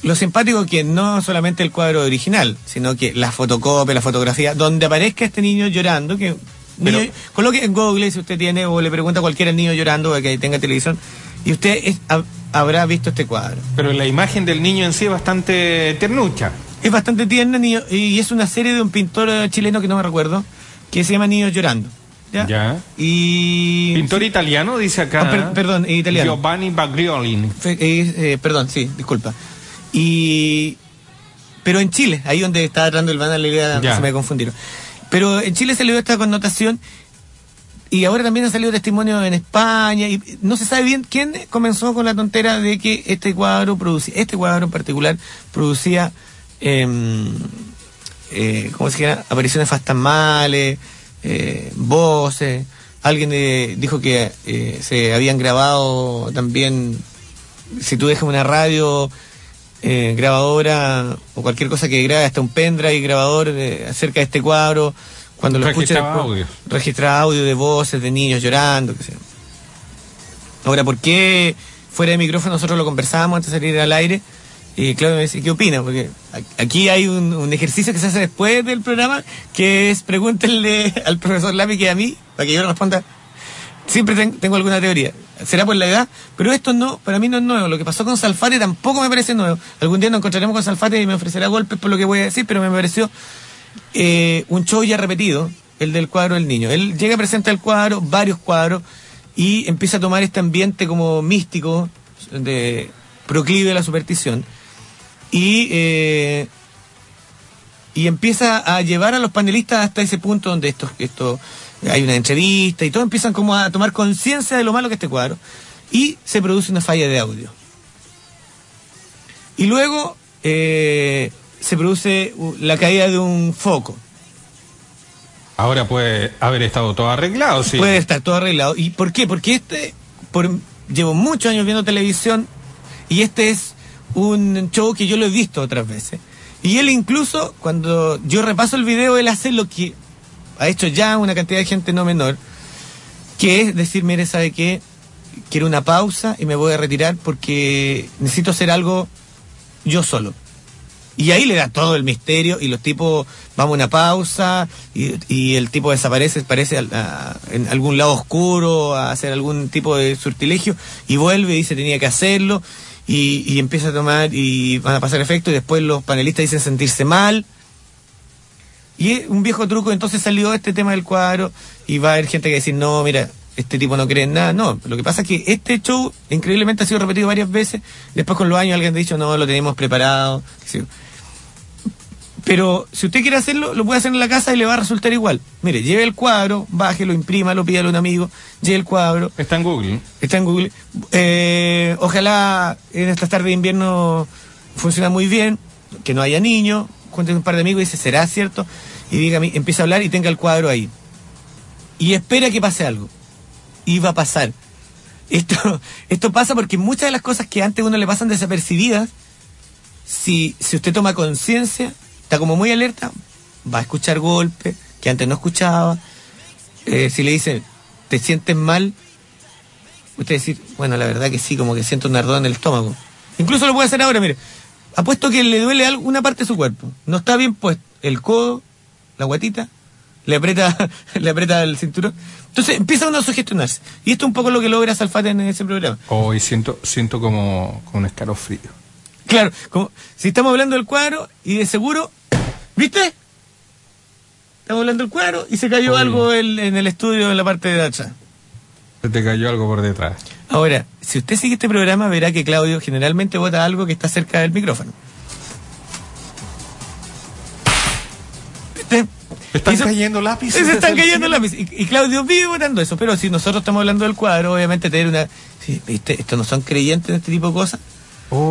Lo simpático que no solamente el cuadro original, sino que la fotocopia, la fotografía, donde aparezca este niño llorando, que Pero- niño- coloque en Google si usted tiene o le pregunta a cualquiera el niño llorando o que tenga televisión y usted es- hab- habrá visto este cuadro. Pero la imagen del niño en sí es bastante ternucha. Es bastante tierna niño, y es una serie de un pintor eh, chileno que no me recuerdo, que se llama Niños Llorando. ¿ya? Ya. Y... Pintor italiano, dice acá. Ah, per- perdón, italiano. Giovanni Bagliolin. Fe- eh, eh, perdón, sí, disculpa. Y... Pero en Chile, ahí donde estaba tratando el banal, la idea Ya. se me confundieron. Pero en Chile salió esta connotación y ahora también han salido testimonios en España y no se sabe bien quién comenzó con la tontera de que este cuadro producía, este cuadro en particular producía, em, eh, ¿cómo se llama? Apariciones fantasmales, eh, voces. Alguien eh, dijo que eh, se habían grabado también, si tú dejas una radio eh, grabadora o cualquier cosa que grabe, hasta un pendrive grabador eh, acerca de este cuadro, cuando lo después, audio. registra audio de voces, de niños llorando, sé yo. Ahora, ¿por qué fuera de micrófono nosotros lo conversábamos antes de salir al aire? Y Claudio me dice, ¿qué opina? Porque aquí hay un, un ejercicio que se hace después del programa, que es pregúntenle al profesor Lapi que a mí, para que yo responda. Siempre ten- tengo alguna teoría. Será por la edad, pero esto no, para mí no es nuevo. Lo que pasó con Salfate tampoco me parece nuevo. Algún día nos encontraremos con Salfate y me ofrecerá golpes por lo que voy a decir, pero me pareció eh, un show ya repetido, el del cuadro del niño. Él llega, presenta el cuadro, varios cuadros, y empieza a tomar este ambiente como místico, de proclive a la superstición, y, eh, y empieza a llevar a los panelistas hasta ese punto donde esto, esto hay una entrevista y todos empiezan como a tomar conciencia de lo malo que es este cuadro, y se produce una falla de audio. Y luego eh, se produce la caída de un foco. Ahora puede haber estado todo arreglado, sí. Puede estar todo arreglado. ¿Y por qué? Porque este, por, llevo muchos años viendo televisión y este es un show que yo lo he visto otras veces. Y él incluso, cuando yo repaso el video, él hace lo que ha hecho ya una cantidad de gente no menor, que es decir, mire, ¿sabe qué? Quiero una pausa y me voy a retirar porque necesito hacer algo yo solo. Y ahí le da todo el misterio y los tipos, vamos a una pausa y, el tipo desaparece, parece en algún lado oscuro a hacer algún tipo de sortilegio y vuelve y dice tenía que hacerlo y, y empieza a tomar y van a pasar efectos y después los panelistas dicen sentirse mal. Y es un viejo truco, entonces salió este tema del cuadro y va a haber gente que decir, no, mira, este tipo no cree en nada. No, lo que pasa es que este show increíblemente ha sido repetido varias veces. Después con los años alguien ha dicho, no, lo tenemos preparado. Pero si usted quiere hacerlo, lo puede hacer en la casa y le va a resultar igual. Mire, lleve el cuadro, bájelo, imprímalo, pídalo a un amigo, lleve el cuadro, Está en Google. está en Google. Eh, ojalá en estas tardes de invierno funcione muy bien, que no haya niños, cuente un par de amigos y dice, ¿será cierto? Y diga, empieza a hablar y tenga el cuadro ahí. Y espera que pase algo. Y va a pasar. Esto, esto pasa porque muchas de las cosas que antes uno le pasan desapercibidas, si, si usted toma conciencia, está como muy alerta, va a escuchar golpes que antes no escuchaba. Eh, si le dicen, ¿te sientes mal? Usted decir, bueno, la verdad que sí, como que siento un ardor en el estómago. Incluso lo puede hacer ahora, mire. Apuesto que le duele algo- una parte de su cuerpo. No está bien puesto. El codo, la guatita, le aprieta, le aprieta el cinturón. Entonces empieza uno a sugestionarse. Y esto es un poco lo que logra Salfate en ese programa. Hoy siento, siento como, como un escalofrío. Claro, como si estamos hablando del cuadro y de seguro, ¿viste? Estamos hablando del cuadro y se cayó Oye. algo en, en el estudio en la parte de atrás. Se te cayó algo por detrás. Ahora, si usted sigue este programa, verá que Claudio generalmente vota algo que está cerca del micrófono. ¿Viste? Están Eso- cayendo lápices. Se están cayendo lápices. Y, y Claudio vive votando eso. Pero si nosotros estamos hablando del cuadro, obviamente tener una... ¿viste? Estos no son creyentes en este tipo de cosas.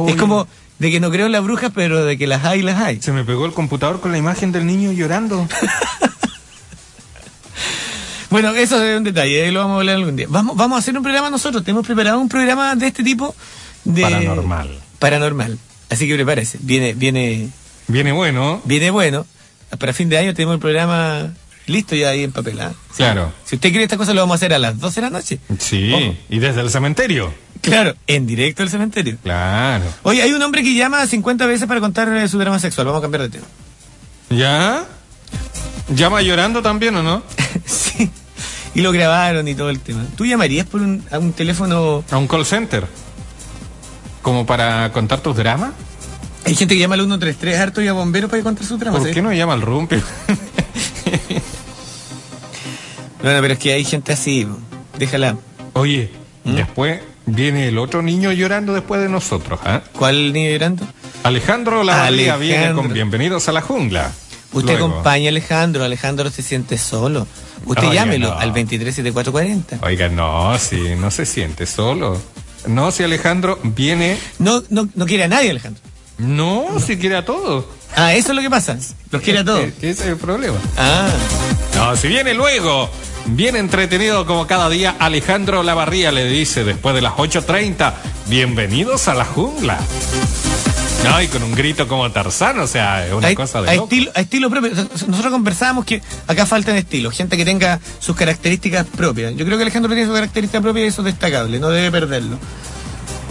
Es como de que no creo en las brujas, pero de que las hay, las hay. Se me pegó el computador con la imagen del niño llorando. Bueno, eso es un detalle, ahí lo vamos a hablar algún día. Vamos, vamos a hacer un programa nosotros, tenemos preparado un programa de este tipo de Paranormal. Paranormal. Así que prepárese, viene, viene, Viene bueno. viene bueno. Para fin de año tenemos el programa listo ya ahí en papel. ¿ah? Claro. Si usted quiere esta cosa lo vamos a hacer a las 12 de la noche. Sí. Ojo. Y desde el cementerio. Claro, en directo del cementerio. Claro. Oye, hay un hombre que llama 50 veces para contar eh, su drama sexual. Vamos a cambiar de tema. ¿Ya? ¿Llama llorando también o no? sí. Y lo grabaron y todo el tema. ¿Tú llamarías por un, a un teléfono? ¿A un call center? ¿Como para contar tus dramas? Hay gente que llama al 133 harto y a bomberos para contar su drama. ¿Por ¿sí? qué no llama al rumpi? Bueno, pero es que hay gente así. Déjala. Oye, ¿Mm? después viene el otro niño llorando después de nosotros, ¿ah? ¿Cuál niño llorando? Alejandro Lavarría viene con Bienvenidos a la Jungla. Usted Luego. acompaña a Alejandro. Alejandro se siente solo. Usted Oiga, llámelo no. al 237440. Oiga, no, si no se siente solo. No, si Alejandro viene. No, no, no quiere a nadie, Alejandro. No, si quiere a todos. Ah, eso es lo que pasa. Los quiere a todos. Eh, Ese es el problema. Ah. No, si viene luego, bien entretenido como cada día, Alejandro Lavarría le dice después de las 8.30, bienvenidos a la jungla. No, y con un grito como Tarzán, o sea, es una Hay, cosa de hay loco. estilo, hay estilo propio. Nosotros conversábamos que acá faltan estilos, gente que tenga sus características propias. Yo creo que Alejandro tiene su característica propia y eso es destacable, no debe perderlo.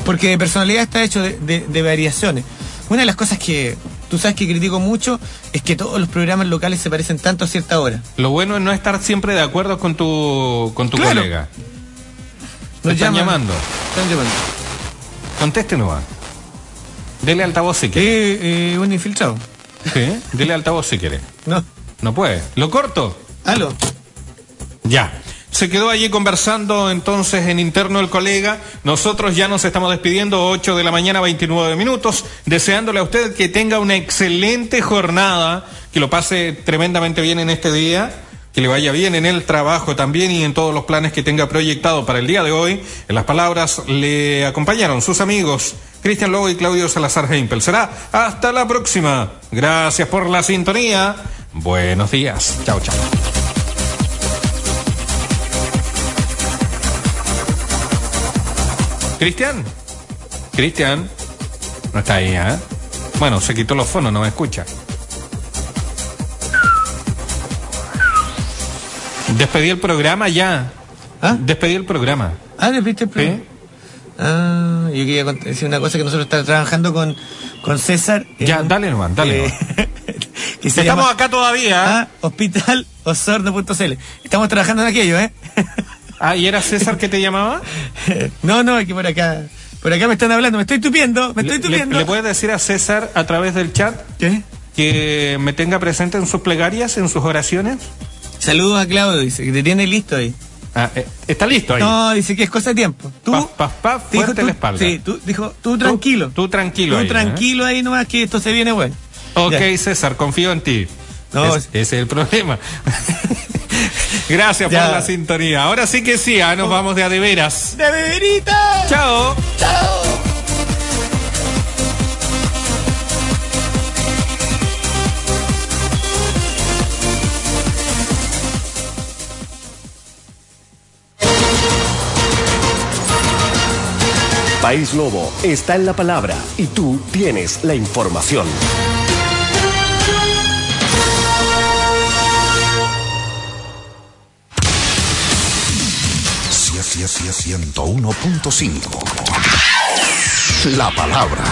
Porque de personalidad está hecho de, de- de variaciones. Una de las cosas que tú sabes que critico mucho es que todos los programas locales se parecen tanto a cierta hora. Lo bueno es no estar siempre de acuerdo con tu, con tu Claro. colega. Nos están llaman- llamando. Están llamando. Conteste nomás. Dele altavoz si quiere. Eh, eh, un infiltrado. Sí, dele altavoz si quiere. No. No puede. ¿Lo corto? Aló. Ya. Se quedó allí conversando entonces en interno el colega. Nosotros ya nos estamos despidiendo, 8 de la mañana, 29 minutos, deseándole a usted que tenga una excelente jornada, que lo pase tremendamente bien en este día, que le vaya bien en el trabajo también y en todos los planes que tenga proyectado para el día de hoy. En las palabras le acompañaron sus amigos Cristian Lobo y Claudio Salazar Heimpel. Será hasta la próxima. Gracias por la sintonía. Buenos días. Chao, chao. Cristian. Cristian. No está ahí, ¿eh? Bueno, se quitó los fonos, no me escucha. Despedí el programa ya. ¿Ah? Despedí el programa. Ah, ¿le viste el ¿Sí? programa? Ah, yo quería decir una cosa que nosotros estamos trabajando con, con César. en Ya, dale nomás, dale eh, que se Estamos llama acá todavía. ah, Hospital Osorno.cl. Estamos trabajando en aquello, ¿eh? Ah, ¿y era César que te llamaba? no, no, es que por acá, por acá me están hablando, me estoy tupiendo, me estoy ¿Le, tupiendo. le puedes decir a César a través del chat ¿Qué? que me tenga presente en sus plegarias, en sus oraciones? Saludos a Claudio, dice, que te tiene listo ahí. Ah, eh, está listo ahí. No, dice que es cosa de tiempo. Tú, Paf, paf, paf, dijo fuerte tú- la espalda. Sí, tú, dijo, tú tranquilo. tú tranquilo Tú ahí, ¿eh? tranquilo ahí nomás que esto se viene bueno. Ok, Ya. César, confío en ti. No, Es- es- ese es el problema. Gracias Ya. por la sintonía. Ahora sí que sí, ah, nos vamos de a de veras. ¡De beberita! Chao. ¡Chao! País Lobo está en la palabra y tú tienes la información. Cie- cie- cie- 101.5. La palabra.